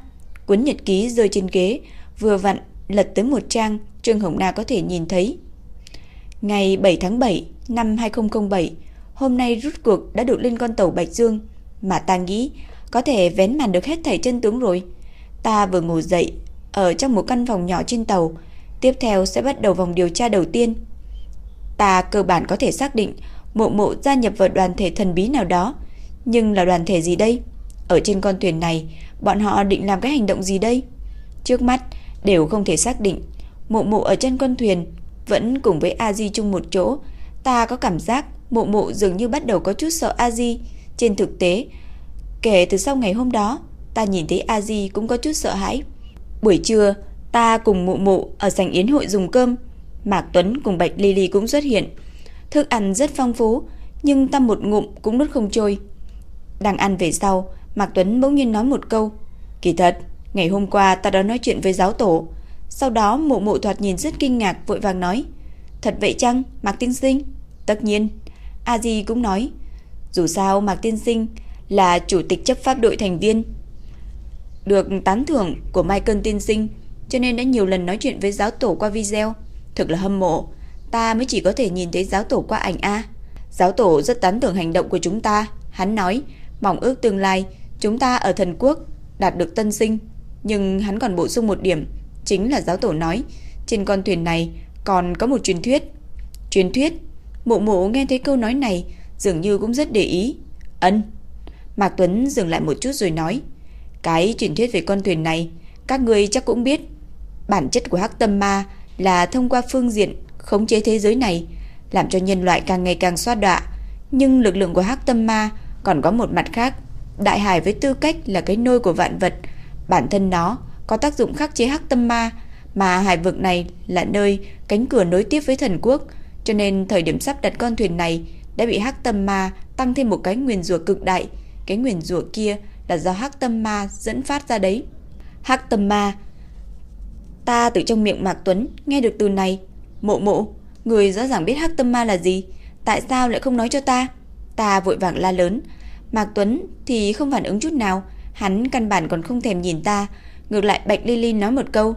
Cuốn nhật ký rơi trên ghế, vừa vặn lật tới một trang, Trương Hồng Na có thể nhìn thấy. Ngày 7 tháng 7 năm 2007, hôm nay rút cuộc đã được lên con tàu Bạch Dương, mà ta nghĩ có thể vén màn được hết thảy chân tướng rồi. Ta vừa ngủ dậy, ở trong một căn phòng nhỏ trên tàu, tiếp theo sẽ bắt đầu vòng điều tra đầu tiên. Ta cơ bản có thể xác định mộ mộ gia nhập vào đoàn thể thần bí nào đó, nhưng là đoàn thể gì đây? Ở trên con thuyền này, bọn họ định làm cái hành động gì đây? Trước mắt đều không thể xác định Mộ mộ ở trên con thuyền Vẫn cùng với A-di chung một chỗ Ta có cảm giác mộ mộ dường như bắt đầu có chút sợ A-di Trên thực tế Kể từ sau ngày hôm đó Ta nhìn thấy A-di cũng có chút sợ hãi Buổi trưa Ta cùng mụ mụ ở sảnh yến hội dùng cơm. Mạc Tuấn cùng Bạch Lily cũng xuất hiện. Thức ăn rất phong phú Nhưng ta một ngụm cũng nuốt không trôi. Đang ăn về sau Mạc Tuấn bỗng nhiên nói một câu. Kỳ thật, ngày hôm qua ta đã nói chuyện với giáo tổ. Sau đó mụ mụ thoạt nhìn rất kinh ngạc Vội vàng nói Thật vậy chăng, Mạc Tiên Sinh? Tất nhiên, A Di cũng nói Dù sao Mạc Tiên Sinh Là chủ tịch chấp pháp đội thành viên được tán thưởng của Michael Tiên Sinh cho nên đã nhiều lần nói chuyện với giáo tổ qua video. Thực là hâm mộ, ta mới chỉ có thể nhìn thấy giáo tổ qua ảnh A. Giáo tổ rất tán thưởng hành động của chúng ta, hắn nói, mong ước tương lai chúng ta ở thần quốc đạt được tân sinh, nhưng hắn còn bổ sung một điểm, chính là giáo tổ nói, trên con thuyền này còn có một truyền thuyết. Truyền thuyết? Mụ mụ nghe thấy câu nói này, dường như cũng rất để ý. Ân. Mạc Tuấn dừng lại một chút rồi nói, cái truyền thuyết về con thuyền này, các người chắc cũng biết, Bản chất của hắc tâm ma là thông qua phương diện khống chế thế giới này, làm cho nhân loại càng ngày càng xoa đọa. Nhưng lực lượng của hắc tâm ma còn có một mặt khác. Đại hải với tư cách là cái nôi của vạn vật, bản thân nó có tác dụng khắc chế hắc tâm ma, mà hải vực này là nơi cánh cửa nối tiếp với thần quốc, cho nên thời điểm sắp đặt con thuyền này đã bị hắc tâm ma tăng thêm một cái nguyền rủa cực đại. Cái nguyền rủa kia là do hắc tâm ma dẫn phát ra đấy. Hắc tâm ma Ta từ trong miệng Mạc Tuấn nghe được từ này. Mộ mộ, người rõ ràng biết hắc tâm ma là gì. Tại sao lại không nói cho ta? Ta vội vàng la lớn. Mạc Tuấn thì không phản ứng chút nào. Hắn căn bản còn không thèm nhìn ta. Ngược lại Bạch Lily nói một câu.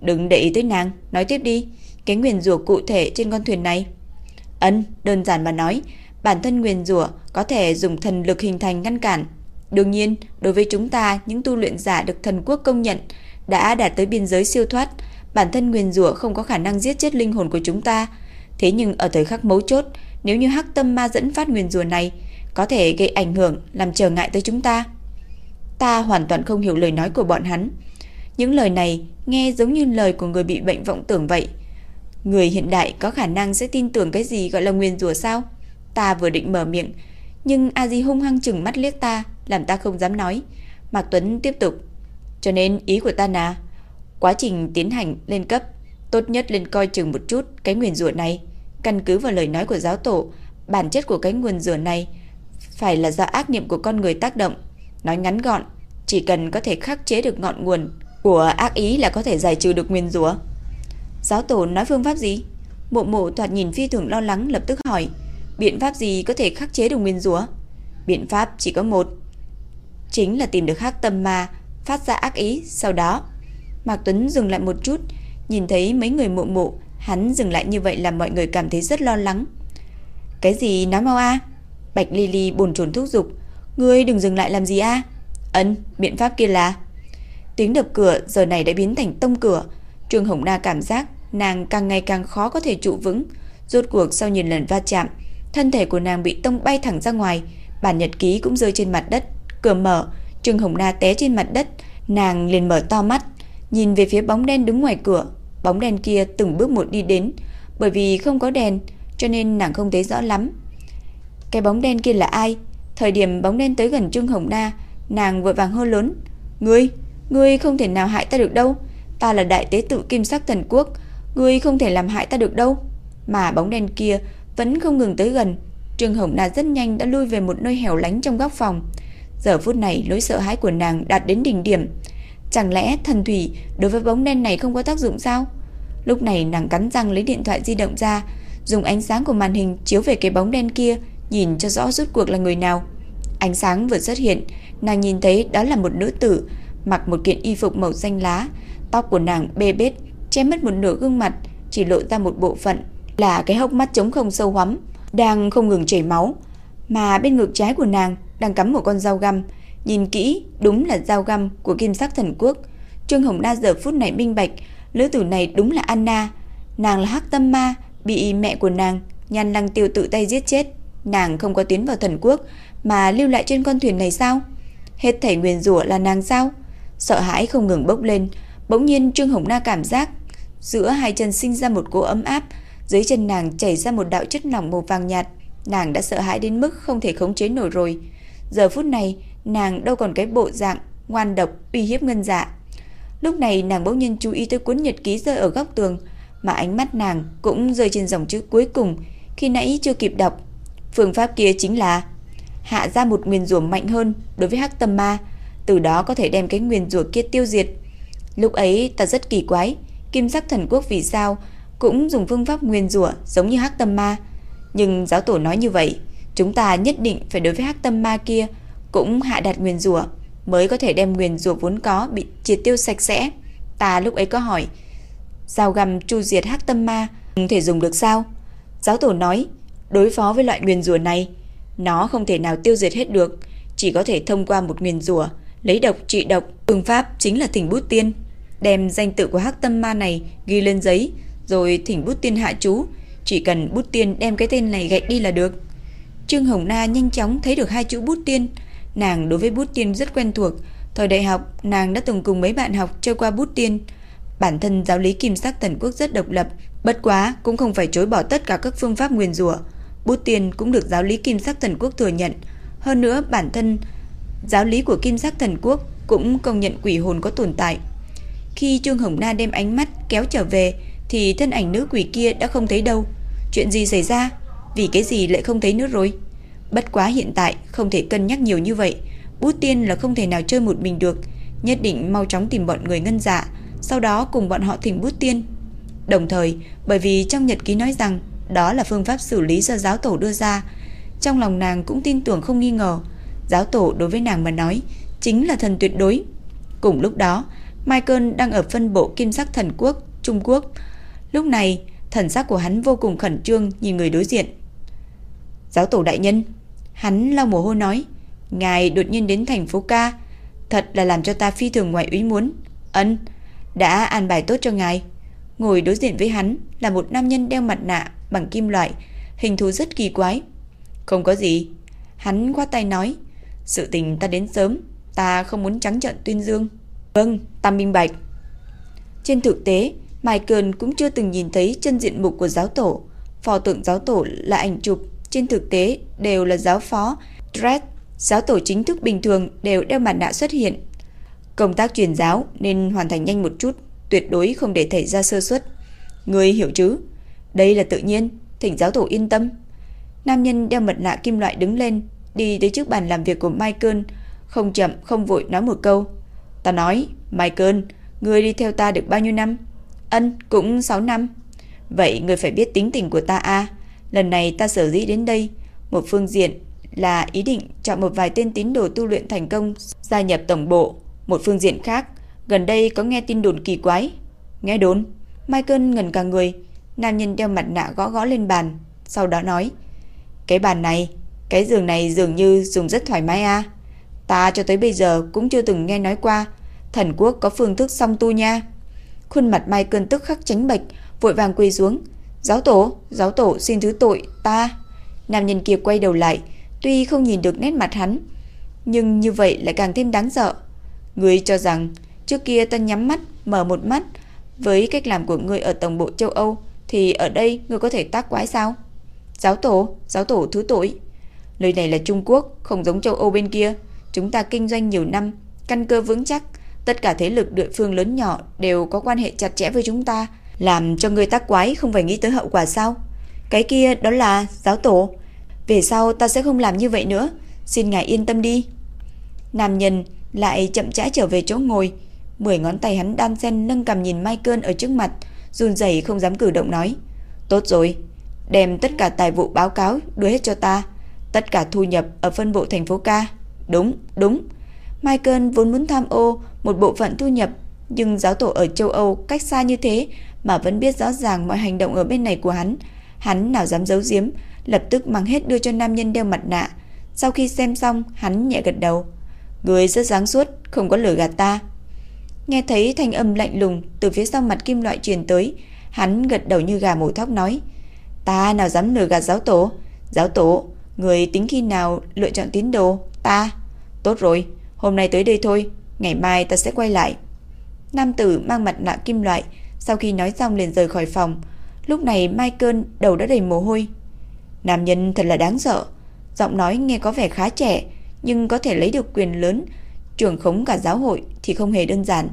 Đừng để ý tới nàng, nói tiếp đi. Cái nguyền rủa cụ thể trên con thuyền này. Ân, đơn giản mà nói. Bản thân nguyền rủa có thể dùng thần lực hình thành ngăn cản. Đương nhiên, đối với chúng ta, những tu luyện giả được thần quốc công nhận, đã đạt tới biên giới siêu thoát, bản thân nguyên rủa không có khả năng giết chết linh hồn của chúng ta. Thế nhưng ở thời khắc mấu chốt, nếu như hắc tâm ma dẫn phát nguyên rủa này, có thể gây ảnh hưởng, làm trở ngại tới chúng ta. Ta hoàn toàn không hiểu lời nói của bọn hắn. Những lời này nghe giống như lời của người bị bệnh vọng tưởng vậy. Người hiện đại có khả năng sẽ tin tưởng cái gì gọi là nguyên rủa sao? Ta vừa định mở miệng, nhưng A Di hung hăng chừng mắt liếc ta, làm ta không dám nói. Mạc Tuấn tiếp tục, cho nên ý của ta là quá trình tiến hành lên cấp, tốt nhất lên coi chừng một chút cái nguyền rủa này. Căn cứ vào lời nói của giáo tổ, bản chất của cái nguyên rủa này phải là do ác niệm của con người tác động. Nói ngắn gọn, chỉ cần có thể khắc chế được ngọn nguồn của ác ý là có thể giải trừ được nguyên rủa. Giáo tổ nói phương pháp gì? Mộ mộ thoạt nhìn phi thường lo lắng lập tức hỏi, biện pháp gì có thể khắc chế được nguyên rủa? Biện pháp chỉ có một, chính là tìm được hắc tâm ma phát ra ác ý, sau đó Mạc Tuấn dừng lại một chút, nhìn thấy mấy người mụ mụ, hắn dừng lại như vậy làm mọi người cảm thấy rất lo lắng. Cái gì nói mau a? Bạch Lily buồn chồn thúc giục, ngươi đừng dừng lại làm gì a? Ấn, biện pháp kia là Tiếng đập cửa giờ này đã biến thành tông cửa. Trương Hồng Na cảm giác nàng càng ngày càng khó có thể trụ vững. Rốt cuộc sau nhiều lần va chạm, thân thể của nàng bị tông bay thẳng ra ngoài, bản nhật ký cũng rơi trên mặt đất. Cửa mở, Trương Hồng Na té trên mặt đất, nàng liền mở to mắt, nhìn về phía bóng đen đứng ngoài cửa. Bóng đen kia từng bước một đi đến, bởi vì không có đèn, cho nên nàng không thấy rõ lắm. Cái bóng đen kia là ai? Thời điểm bóng đen tới gần Trương Hồng Na, nàng vội vàng hô lớn, "Ngươi, ngươi không thể nào hại ta được đâu, ta là đại tế tự Kim Sắc Thần Quốc, ngươi không thể làm hại ta được đâu." Mà bóng đen kia vẫn không ngừng tới gần, Trương Hồng Na rất nhanh đã lui về một nơi hẻo lánh trong góc phòng. Giờ phút này nỗi sợ hãi của nàng đạt đến đỉnh điểm. Chẳng lẽ thần thủy đối với bóng đen này không có tác dụng sao? Lúc này nàng cắn răng lấy điện thoại di động ra, dùng ánh sáng của màn hình chiếu về cái bóng đen kia, nhìn cho rõ rốt cuộc là người nào. Ánh sáng vừa xuất hiện, nàng nhìn thấy đó là một nữ tử, mặc một kiện y phục màu xanh lá, tóc của nàng bê bết, che mất một nửa gương mặt, chỉ lộ ra một bộ phận là cái hốc mắt trống không sâu hoắm, đang không ngừng chảy máu, mà bên ngực trái của nàng đang cắm một con dao găm, nhìn kỹ, đúng là dao găm của Kim Sắc Thần Quốc. Trương Hồng Na giờ phút này minh bạch, nữ tử này đúng là Anna, nàng là Hắc Tâm Ma, bị mẹ của nàng Nhan Lăng Tiêu tự tay giết chết, nàng không có tiến vào thần quốc mà lưu lại trên con thuyền này sao? Hết thảy nguyên rủa là nàng sao? Sợ hãi không ngừng bốc lên, Bỗng nhiên Trương Hồng Na cảm giác giữa hai chân sinh ra một cỗ ấm áp, dưới chân nàng chảy ra một đạo chất lỏng màu vàng nhạt, nàng đã sợ hãi đến mức không thể khống chế nổi rồi. Giờ phút này, nàng đâu còn cái bộ dạng ngoan độc uy hiếp ngân dạ. Lúc này nàng bỗng nhiên chú ý tới cuốn nhật ký rơi ở góc tường, mà ánh mắt nàng cũng rơi trên dòng chữ cuối cùng khi nãy chưa kịp đọc. Phương pháp kia chính là hạ ra một nguyên rủa mạnh hơn đối với hắc tâm ma, từ đó có thể đem cái nguyên rủa kia tiêu diệt. Lúc ấy ta rất kỳ quái, Kim Sắc Thần Quốc vì sao cũng dùng phương pháp nguyên rủa giống như hắc tâm ma, nhưng giáo tổ nói như vậy, chúng ta nhất định phải đối với hắc tâm ma kia cũng hạ đặt nguyên rủa mới có thể đem nguyên rủa vốn có bị triệt tiêu sạch sẽ. Ta lúc ấy có hỏi, dao găm chu diệt hắc tâm ma không thể dùng được sao? Giáo tổ nói, đối phó với loại nguyên rủa này, nó không thể nào tiêu diệt hết được, chỉ có thể thông qua một nguyên rủa lấy độc trị độc. Phương pháp chính là thỉnh bút tiên, đem danh tự của hắc tâm ma này ghi lên giấy, rồi thỉnh bút tiên hạ chú, chỉ cần bút tiên đem cái tên này gạch đi là được. Trương Hồng Na nhanh chóng thấy được hai chữ bút tiên, nàng đối với bút tiên rất quen thuộc, thời đại học nàng đã từng cùng mấy bạn học chơi qua bút tiên. Bản thân giáo lý Kim Sắc Thần Quốc rất độc lập, bất quá cũng không phải chối bỏ tất cả các phương pháp nguyền rủa. Bút tiên cũng được giáo lý Kim Sắc Thần Quốc thừa nhận, hơn nữa bản thân giáo lý của Kim Sắc Thần Quốc cũng công nhận quỷ hồn có tồn tại. Khi Trương Hồng Na đem ánh mắt kéo trở về thì thân ảnh nữ quỷ kia đã không thấy đâu. Chuyện gì xảy ra? Vì cái gì lại không thấy nữa rồi? Bất quá hiện tại không thể cân nhắc nhiều như vậy, Bút Tiên là không thể nào chơi một mình được, nhất định mau chóng tìm bọn người ngân dạ, sau đó cùng bọn họ thỉnh Bút Tiên. Đồng thời, bởi vì trong nhật ký nói rằng đó là phương pháp xử lý do giáo tổ đưa ra, trong lòng nàng cũng tin tưởng không nghi ngờ, giáo tổ đối với nàng mà nói chính là thần tuyệt đối. Cùng lúc đó, Michael đang ở phân bộ Kim Sắc Thần Quốc, Trung Quốc. Lúc này, thần sắc của hắn vô cùng khẩn trương nhìn người đối diện. Giáo tổ đại nhân, hắn lau mồ hôi nói, ngài đột nhiên đến thành phố ca, thật là làm cho ta phi thường ngoại ý muốn. Ân, đã an bài tốt cho ngài. Ngồi đối diện với hắn là một nam nhân đeo mặt nạ bằng kim loại, hình thù rất kỳ quái. Không có gì. Hắn qua tay nói, sự tình ta đến sớm, ta không muốn trắng trợn tuyên dương. Vâng, ta minh bạch. Trên thực tế, Michael cũng chưa từng nhìn thấy chân diện mục của giáo tổ. Phò tượng giáo tổ là ảnh chụp, trên thực tế đều là giáo phó, Dress giáo tổ chính thức bình thường đều đeo mặt nạ xuất hiện. Công tác truyền giáo nên hoàn thành nhanh một chút, tuyệt đối không để xảy ra sơ suất. Người hiểu chứ? Đây là tự nhiên, thỉnh giáo tổ yên tâm. Nam nhân đeo mặt nạ kim loại đứng lên, đi tới trước bàn làm việc của Michael, không chậm không vội nói một câu. Ta nói, Michael, ngươi đi theo ta được bao nhiêu năm? Ân, cũng 6 năm. Vậy người phải biết tính tình của ta a. Lần này ta sở dĩ đến đây, một phương diện là ý định chọn một vài tên tín đồ tu luyện thành công gia nhập tổng bộ, một phương diện khác, gần đây có nghe tin đồn kỳ quái. Nghe đồn? Michael ngần cả người, nam nhân đeo mặt nạ gõ gõ lên bàn, sau đó nói: "Cái bàn này, cái giường này dường như dùng rất thoải mái a." Ta cho tới bây giờ cũng chưa từng nghe nói qua Thần quốc có phương thức song tu nha Khuôn mặt Michael tức khắc tránh bệch Vội vàng quỳ xuống. Giáo tổ, giáo tổ xin thứ tội, ta. Nam nhân kia quay đầu lại Tuy không nhìn được nét mặt hắn Nhưng như vậy lại càng thêm đáng sợ. Người cho rằng Trước kia ta nhắm mắt, mở một mắt Với cách làm của người ở tổng bộ châu Âu Thì ở đây người có thể tác quái sao? Giáo tổ, giáo tổ thứ tội. Nơi này là Trung Quốc Không giống châu Âu bên kia. Chúng ta kinh doanh nhiều năm, căn cơ vững chắc, tất cả thế lực địa phương lớn nhỏ đều có quan hệ chặt chẽ với chúng ta, làm cho người tác quái không phải nghĩ tới hậu quả sao? Cái kia đó là giáo tổ. Về sau ta sẽ không làm như vậy nữa, xin ngài yên tâm đi. Nam nhân lại chậm rãi trở về chỗ ngồi, mười ngón tay hắn đan xen nâng cầm nhìn Michael ở trước mặt, run rẩy không dám cử động nói: "Tốt rồi, đem tất cả tài vụ báo cáo đưa hết cho ta, tất cả thu nhập ở phân bộ thành phố ca." Đúng, đúng. Michael vốn muốn tham ô một bộ phận thu nhập, nhưng giáo tổ ở châu Âu cách xa như thế mà vẫn biết rõ ràng mọi hành động ở bên này của hắn. Hắn nào dám giấu giếm, lập tức mang hết đưa cho nam nhân đeo mặt nạ. Sau khi xem xong, hắn nhẹ gật đầu. Người rất sáng suốt, không có lửa gạt ta. Nghe thấy thanh âm lạnh lùng từ phía sau mặt kim loại truyền tới, hắn gật đầu như gà mổ thóc nói. Ta nào dám lừa gạt giáo tổ. Giáo tổ, người tính khi nào lựa chọn tín đồ? Ta. Tốt rồi, hôm nay tới đây thôi, ngày mai ta sẽ quay lại. Nam tử mang mặt nạ kim loại, sau khi nói xong liền rời khỏi phòng. Lúc này Mai Cơn đầu đã đầy mồ hôi. Nam nhân thật là đáng sợ. Giọng nói nghe có vẻ khá trẻ, nhưng có thể lấy được quyền lớn, trưởng khống cả giáo hội thì không hề đơn giản.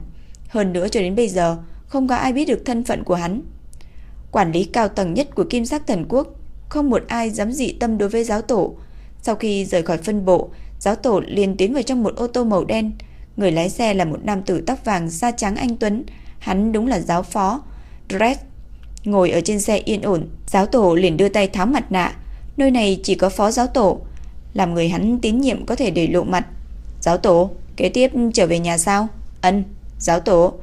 Hơn nữa cho đến bây giờ, không có ai biết được thân phận của hắn. Quản lý cao tầng nhất của Kim Sắc Thần Quốc, không một ai dám dị tâm đối với giáo tổ. Sau khi rời khỏi phân bộ, giáo tổ liền tiến vào trong một ô tô màu đen. Người lái xe là một nam tử tóc vàng da trắng anh Tuấn, hắn đúng là giáo phó. Dredd ngồi ở trên xe yên ổn, giáo tổ liền đưa tay tháo mặt nạ. Nơi này chỉ có phó giáo tổ, làm người hắn tín nhiệm có thể để lộ mặt. Giáo tổ, kế tiếp trở về nhà sao? Ân, giáo tổ.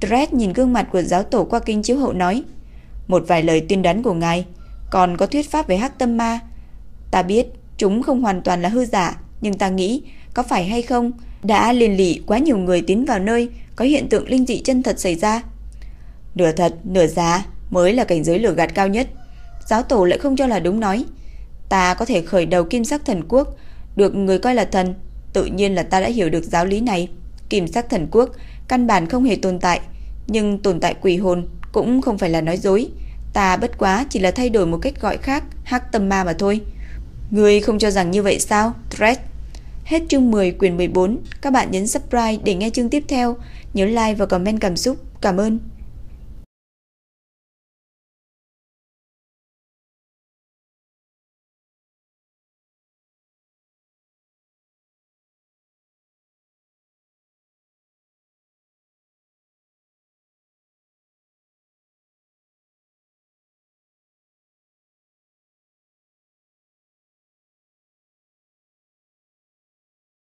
Dredd nhìn gương mặt của giáo tổ qua kinh chiếu hậu nói. Một vài lời tuyên đoán của ngài, còn có thuyết pháp về hắc tâm ma. Ta biết chúng không hoàn toàn là hư giả, nhưng ta nghĩ có phải hay không đã liên lỉ quá nhiều người tiến vào nơi có hiện tượng linh dị chân thật xảy ra. Nửa thật, nửa giả mới là cảnh giới lửa gạt cao nhất. Giáo tổ lại không cho là đúng nói. Ta có thể khởi đầu kim sắc thần quốc, được người coi là thần, tự nhiên là ta đã hiểu được giáo lý này. Kim sắc thần quốc căn bản không hề tồn tại, nhưng tồn tại quỷ hồn cũng không phải là nói dối. Ta bất quá chỉ là thay đổi một cách gọi khác, hắc tâm ma mà thôi. Người không cho rằng như vậy sao? Thread. Hết chương 10 quyển 14, các bạn nhấn subscribe để nghe chương tiếp theo, nhớ like và comment cảm xúc. Cảm ơn.